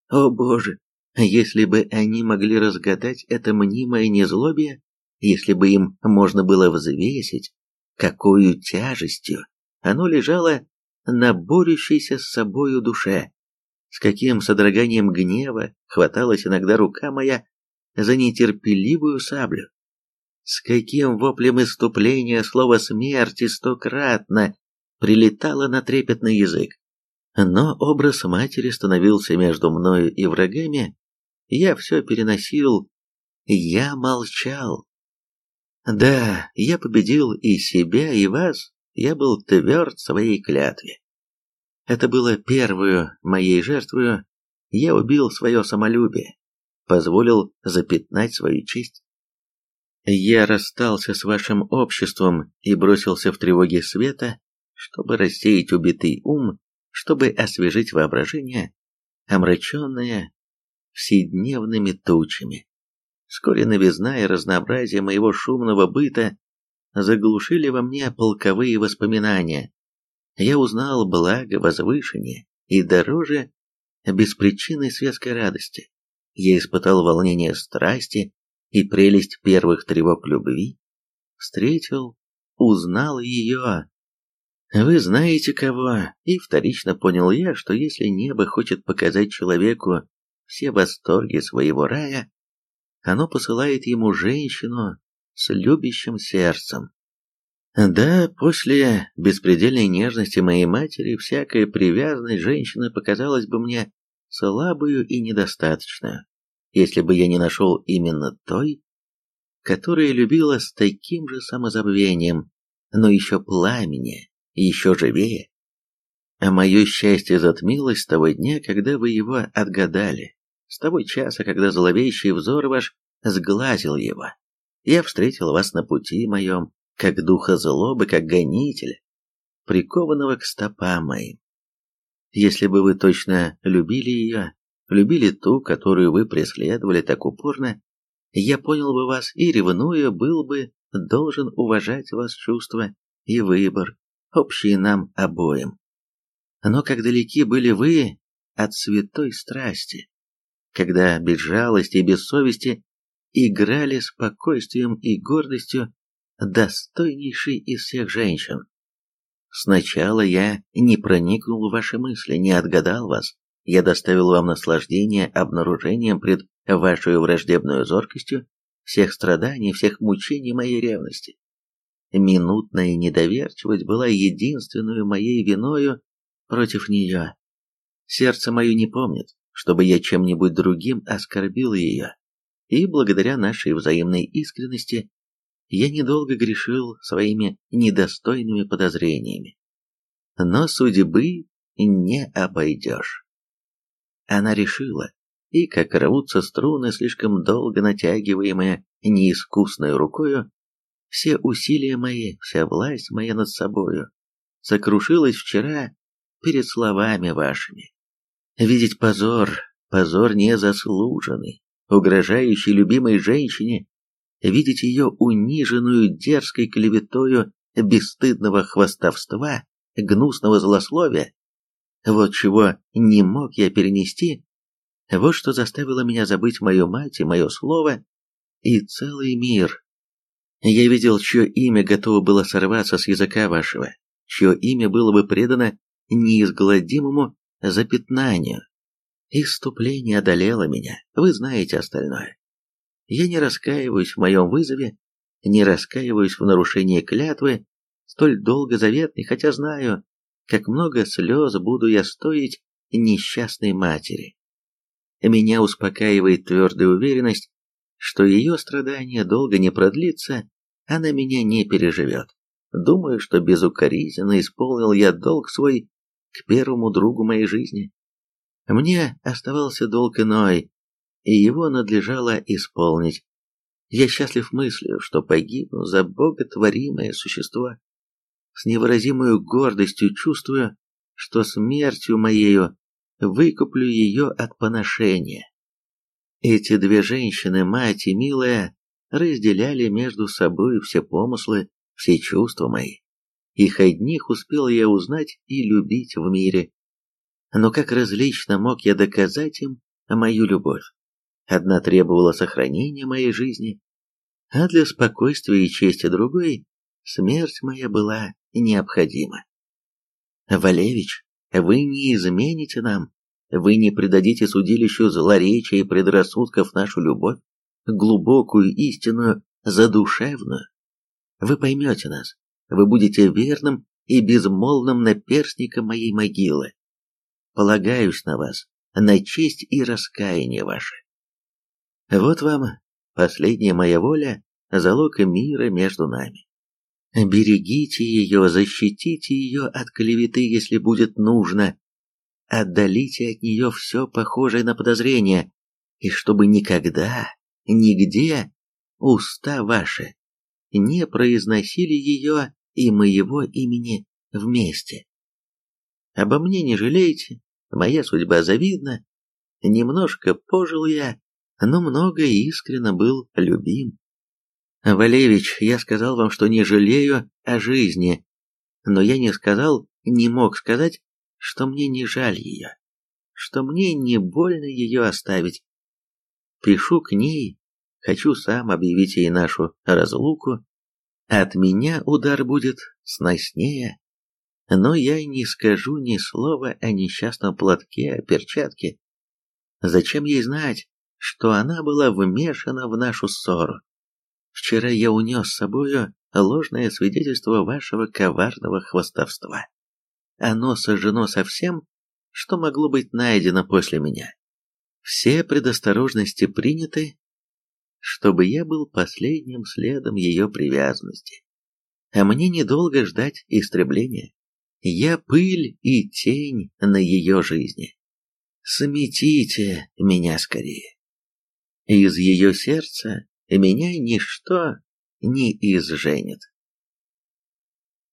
О боже, если бы они могли разгадать это мнимое незлобие, если бы им можно было взвесить, какую тяжестью оно лежало на борющейся с собою душе, с каким содроганием гнева хваталась иногда рука моя за нетерпеливую саблю, с каким воплем иступления слово смерти стократно прилетало на трепетный язык. Но образ матери становился между мною и врагами, я все переносил, я молчал. Да, я победил и себя, и вас, я был тверд своей клятве. Это было первую моей жертвою, я убил свое самолюбие, позволил запятнать свою честь. Я расстался с вашим обществом и бросился в тревоге света, чтобы рассеять убитый ум, чтобы освежить воображение, омраченное вседневными тучами. Вскоре новизна и разнообразие моего шумного быта заглушили во мне полковые воспоминания. Я узнал благо, возвышение и дороже беспричинной светской радости. Я испытал волнение страсти, и прелесть первых тревог любви, встретил, узнал ее. Вы знаете кого, и вторично понял я, что если небо хочет показать человеку все восторги своего рая, оно посылает ему женщину с любящим сердцем. Да, после беспредельной нежности моей матери всякая привязанность женщины показалась бы мне слабую и недостаточную если бы я не нашел именно той, которая любила с таким же самозабвением, но еще пламени, еще живее. А мое счастье затмилось с того дня, когда вы его отгадали, с того часа, когда зловещий взор ваш сглазил его. Я встретил вас на пути моем, как духа злобы, как гонителя, прикованного к стопам моим. Если бы вы точно любили ее, любили ту, которую вы преследовали так упорно, я понял бы вас и, ревнуя, был бы должен уважать вас чувства и выбор, общие нам обоим. Но как далеки были вы от святой страсти, когда без жалости и без совести играли спокойствием и гордостью достойнейшей из всех женщин. Сначала я не проникнул в ваши мысли, не отгадал вас, я доставил вам наслаждение обнаружением пред вашей враждебной зоркостью всех страданий, всех мучений моей ревности. Минутная недоверчивость была единственной моей виною против нее. Сердце мое не помнит, чтобы я чем-нибудь другим оскорбил ее, и благодаря нашей взаимной искренности я недолго грешил своими недостойными подозрениями. Но судьбы не обойдешь. Она решила, и как рвутся струны, слишком долго натягиваемые неискусной рукою, все усилия мои, вся власть моя над собою, сокрушилась вчера перед словами вашими. Видеть позор, позор незаслуженный, угрожающий любимой женщине, видеть ее униженную дерзкой клеветою бесстыдного хвастовства, гнусного злословия, вот чего не мог я перенести, вот что заставило меня забыть мою мать и мое слово, и целый мир. Я видел, чье имя готово было сорваться с языка вашего, чье имя было бы предано неизгладимому запятнанию. Иступление одолело меня, вы знаете остальное. Я не раскаиваюсь в моем вызове, не раскаиваюсь в нарушении клятвы, столь долго заветный, хотя знаю, как много слез буду я стоить несчастной матери. Меня успокаивает твердая уверенность, что ее страдание долго не продлится, она меня не переживет. Думаю, что безукоризненно исполнил я долг свой к первому другу моей жизни. Мне оставался долг иной, и его надлежало исполнить. Я счастлив мыслью, что погибну за боготворимое существо. С невыразимой гордостью чувствую, что смертью моею выкуплю ее от поношения. Эти две женщины, мать и милая, разделяли между собой все помыслы, все чувства мои. Их одних успел я узнать и любить в мире. Но как различно мог я доказать им мою любовь? Одна требовала сохранения моей жизни, а для спокойствия и чести другой смерть моя была необходима. Валевич, вы не измените нам, вы не предадите судилищу злоречия и предрассудков нашу любовь, глубокую, истинную, задушевную. Вы поймете нас, вы будете верным и безмолвным наперстником моей могилы. Полагаюсь на вас, на честь и раскаяние ваше. Вот вам последняя моя воля, залог мира между нами. Берегите ее, защитите ее от клеветы, если будет нужно. Отдалите от нее все похожее на подозрение, и чтобы никогда, нигде уста ваши не произносили ее и моего имени вместе. Обо мне не жалейте, моя судьба завидна. Немножко пожил я, но много искренно был любим. Валевич, я сказал вам, что не жалею о жизни, но я не сказал, не мог сказать, что мне не жаль ее, что мне не больно ее оставить. Пишу к ней, хочу сам объявить ей нашу разлуку. От меня удар будет сноснее, но я не скажу ни слова о несчастном платке, о перчатке. Зачем ей знать, что она была вмешана в нашу ссору? Вчера я унес с собою ложное свидетельство вашего коварного хвостовства. Оно сожжено со всем, что могло быть найдено после меня. Все предосторожности приняты, чтобы я был последним следом ее привязанности. А мне недолго ждать истребления. Я пыль и тень на ее жизни. Сметите меня скорее. Из ее сердца меня ничто не изженит.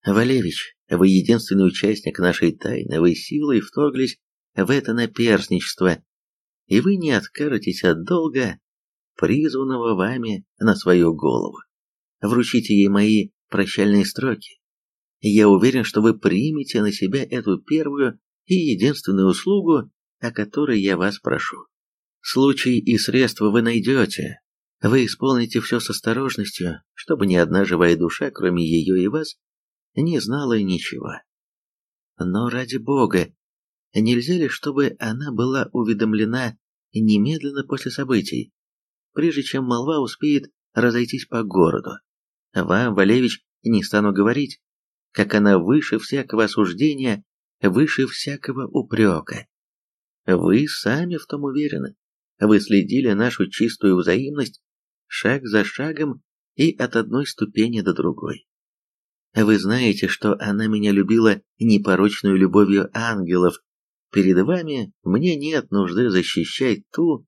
Валевич, вы единственный участник нашей тайны, вы силой вторглись в это наперсничество, и вы не откажетесь от долга, призванного вами на свою голову. Вручите ей мои прощальные строки. Я уверен, что вы примете на себя эту первую и единственную услугу, о которой я вас прошу. Случай и средства вы найдете, вы исполните все с осторожностью, чтобы ни одна живая душа, кроме ее и вас, не знала ничего. Но ради Бога, нельзя ли, чтобы она была уведомлена немедленно после событий, прежде чем молва успеет разойтись по городу? Вам, Валевич, не стану говорить, как она выше всякого осуждения, выше всякого упрека. Вы сами в том уверены. Вы следили нашу чистую взаимность шаг за шагом и от одной ступени до другой. Вы знаете, что она меня любила непорочную любовью ангелов. Перед вами мне нет нужды защищать ту,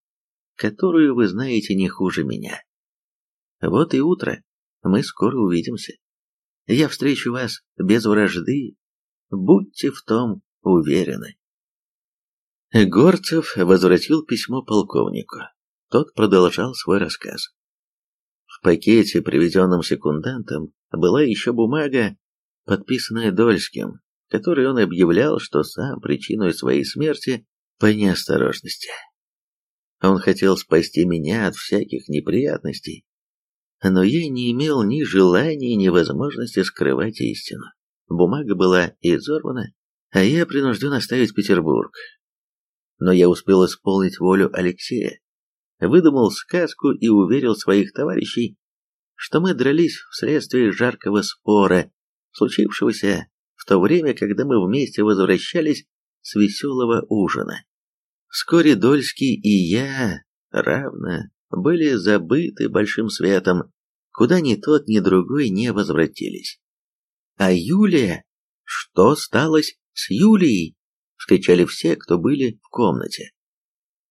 которую вы знаете не хуже меня. Вот и утро. Мы скоро увидимся. Я встречу вас без вражды. Будьте в том уверены. Горцев возвратил письмо полковнику. Тот продолжал свой рассказ пакете, привезенном секундантом, была еще бумага, подписанная Дольским, которой он объявлял, что сам причиной своей смерти по неосторожности. Он хотел спасти меня от всяких неприятностей, но я не имел ни желания, ни возможности скрывать истину. Бумага была изорвана, а я принужден оставить Петербург. Но я успел исполнить волю Алексея, выдумал сказку и уверил своих товарищей, что мы дрались вследствие жаркого спора, случившегося в то время, когда мы вместе возвращались с веселого ужина. Вскоре Дольский и я, равно, были забыты большим светом, куда ни тот, ни другой не возвратились. А Юлия? Что сталось с Юлией? вскричали все, кто были в комнате.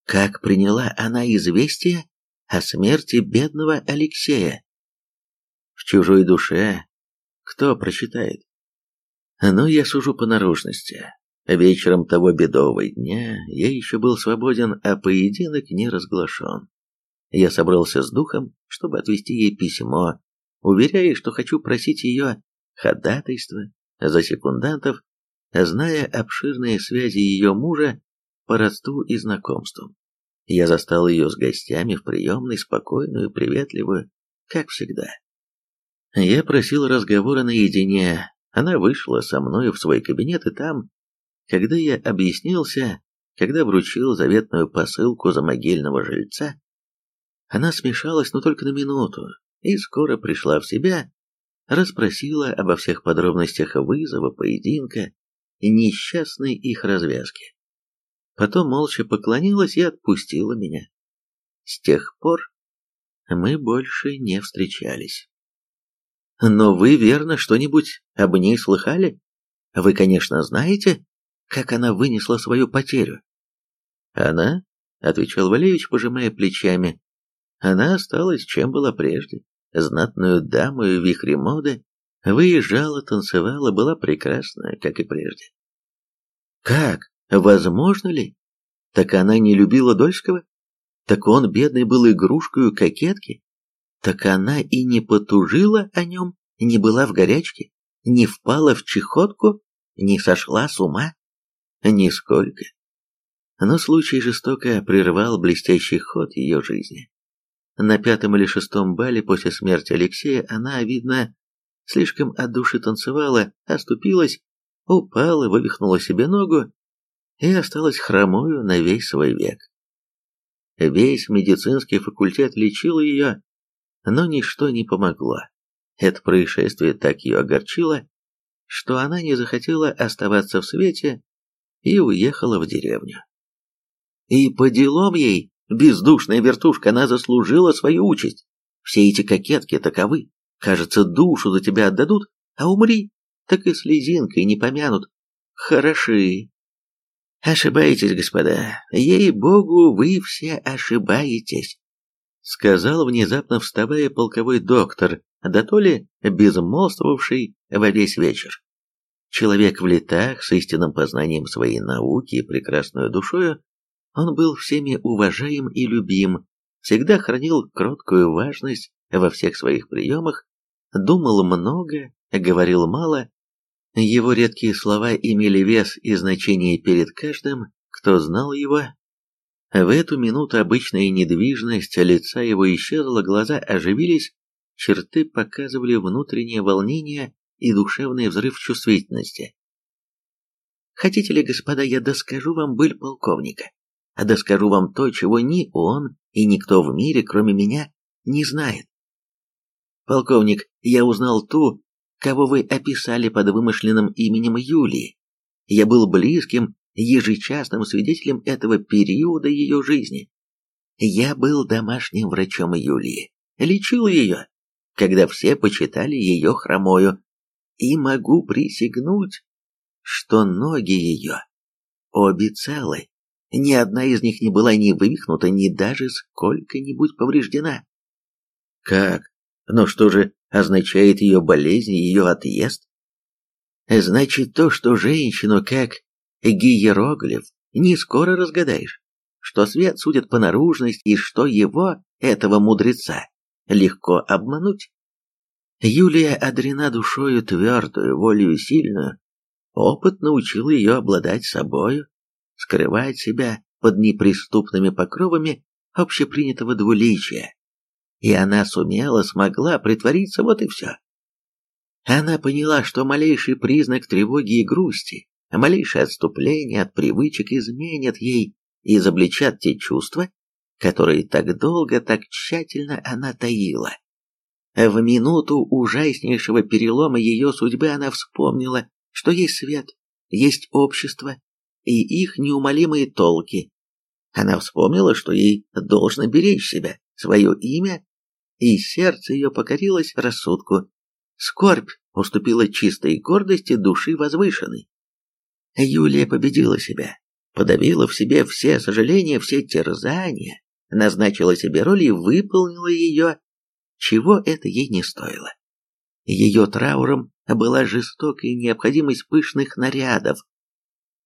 Как приняла она известие о смерти бедного Алексея? В чужой душе кто прочитает? Но я сужу по наружности. Вечером того бедового дня я еще был свободен, а поединок не разглашен. Я собрался с духом, чтобы отвезти ей письмо, уверяя, что хочу просить ее ходатайства за секундантов, зная обширные связи ее мужа по родству и знакомству. Я застал ее с гостями в приемной, спокойную, приветливую, как всегда. Я просил разговора наедине, она вышла со мной в свой кабинет, и там, когда я объяснился, когда вручил заветную посылку за могильного жильца, она смешалась, но только на минуту, и скоро пришла в себя, расспросила обо всех подробностях вызова, поединка и несчастной их развязки. Потом молча поклонилась и отпустила меня. С тех пор мы больше не встречались. Но вы, верно, что-нибудь об ней слыхали? Вы, конечно, знаете, как она вынесла свою потерю. Она, — отвечал Валеевич, пожимая плечами, — она осталась, чем была прежде, знатную даму в вихре моды, выезжала, танцевала, была прекрасна, как и прежде. Как? Возможно ли? Так она не любила Дольского? Так он, бедный, был игрушкой кокетки? Так она и не потужила о нем, не была в горячке, не впала в чехотку, не сошла с ума? Нисколько. Но случай жестоко прервал блестящий ход ее жизни. На пятом или шестом бале после смерти Алексея она, видно, слишком от души танцевала, оступилась, упала, вывихнула себе ногу и осталась хромою на весь свой век. Весь медицинский факультет лечил ее, но ничто не помогло. Это происшествие так ее огорчило, что она не захотела оставаться в свете и уехала в деревню. И по делам ей, бездушная вертушка, она заслужила свою участь. Все эти кокетки таковы. Кажется, душу за тебя отдадут, а умри, так и слезинкой не помянут. Хороши. Ошибаетесь, господа. Ей-богу, вы все ошибаетесь. Сказал внезапно вставая полковой доктор, да то ли безмолвствовавший во весь вечер. Человек в летах, с истинным познанием своей науки и прекрасной душою, он был всеми уважаем и любим, всегда хранил кроткую важность во всех своих приемах, думал много, говорил мало, его редкие слова имели вес и значение перед каждым, кто знал его. В эту минуту обычная недвижность лица его исчезла, глаза оживились, черты показывали внутреннее волнение и душевный взрыв чувствительности. Хотите ли, господа, я доскажу вам быль полковника? А доскажу вам то, чего ни он и никто в мире, кроме меня, не знает. Полковник, я узнал ту, кого вы описали под вымышленным именем Юлии. Я был близким, ежечасным свидетелем этого периода ее жизни. Я был домашним врачом Юлии, лечил ее, когда все почитали ее хромою, и могу присягнуть, что ноги ее обе целы, ни одна из них не была ни вывихнута, ни даже сколько-нибудь повреждена. Как? Но что же означает ее болезнь, ее отъезд? Значит то, что женщину, как гиероглиф, не скоро разгадаешь, что свет судит по наружности и что его, этого мудреца, легко обмануть. Юлия одрена душою твердую, волею сильную. Опыт научил ее обладать собою, скрывать себя под неприступными покровами общепринятого двуличия. И она сумела, смогла притвориться, вот и все. Она поняла, что малейший признак тревоги и грусти, малейшее отступление от привычек изменят ей и изобличат те чувства, которые так долго, так тщательно она таила. В минуту ужаснейшего перелома ее судьбы она вспомнила, что есть свет, есть общество и их неумолимые толки. Она вспомнила, что ей должно беречь себя, свое имя, и сердце ее покорилось рассудку. Скорбь уступила чистой гордости души возвышенной. Юлия победила себя, подавила в себе все сожаления, все терзания, назначила себе роль и выполнила ее, чего это ей не стоило. Ее трауром была жестокая необходимость пышных нарядов.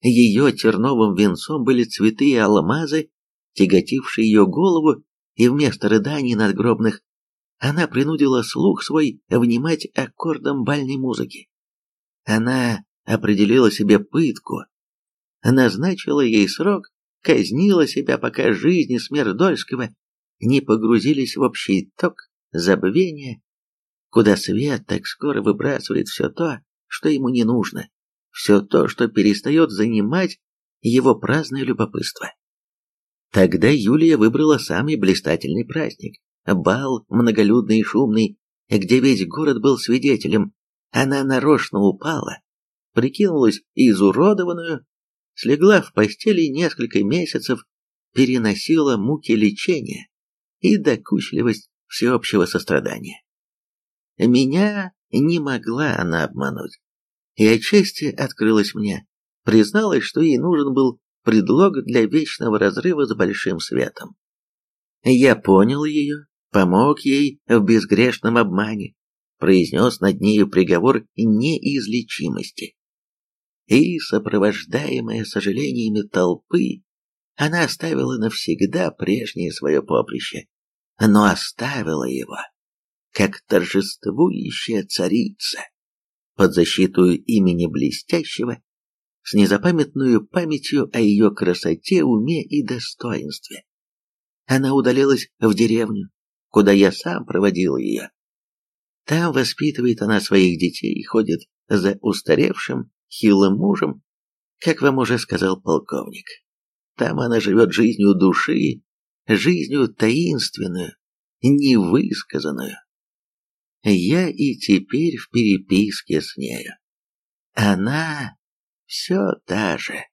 Ее терновым венцом были цветы и алмазы, тяготившие ее голову, и вместо рыданий надгробных она принудила слух свой внимать аккордам бальной музыки. Она определила себе пытку, назначила ей срок, казнила себя, пока жизнь и смерть Дольского не погрузились в общий ток забвения, куда свет так скоро выбрасывает все то, что ему не нужно, все то, что перестает занимать его праздное любопытство. Тогда Юлия выбрала самый блистательный праздник, бал многолюдный и шумный, где весь город был свидетелем. Она нарочно упала, прикинулась изуродованную, слегла в постели несколько месяцев, переносила муки лечения и докучливость всеобщего сострадания. Меня не могла она обмануть, и отчасти открылась мне, призналась, что ей нужен был предлог для вечного разрыва с большим светом. Я понял ее, помог ей в безгрешном обмане, произнес над нею приговор неизлечимости и, сопровождаемая сожалениями толпы, она оставила навсегда прежнее свое поприще, но оставила его, как торжествующая царица, под защиту имени блестящего, с незапамятную памятью о ее красоте, уме и достоинстве. Она удалилась в деревню, куда я сам проводил ее. Там воспитывает она своих детей, ходит за устаревшим хилым мужем, как вам уже сказал полковник. Там она живет жизнью души, жизнью таинственную, невысказанную. Я и теперь в переписке с нею. Она все та же.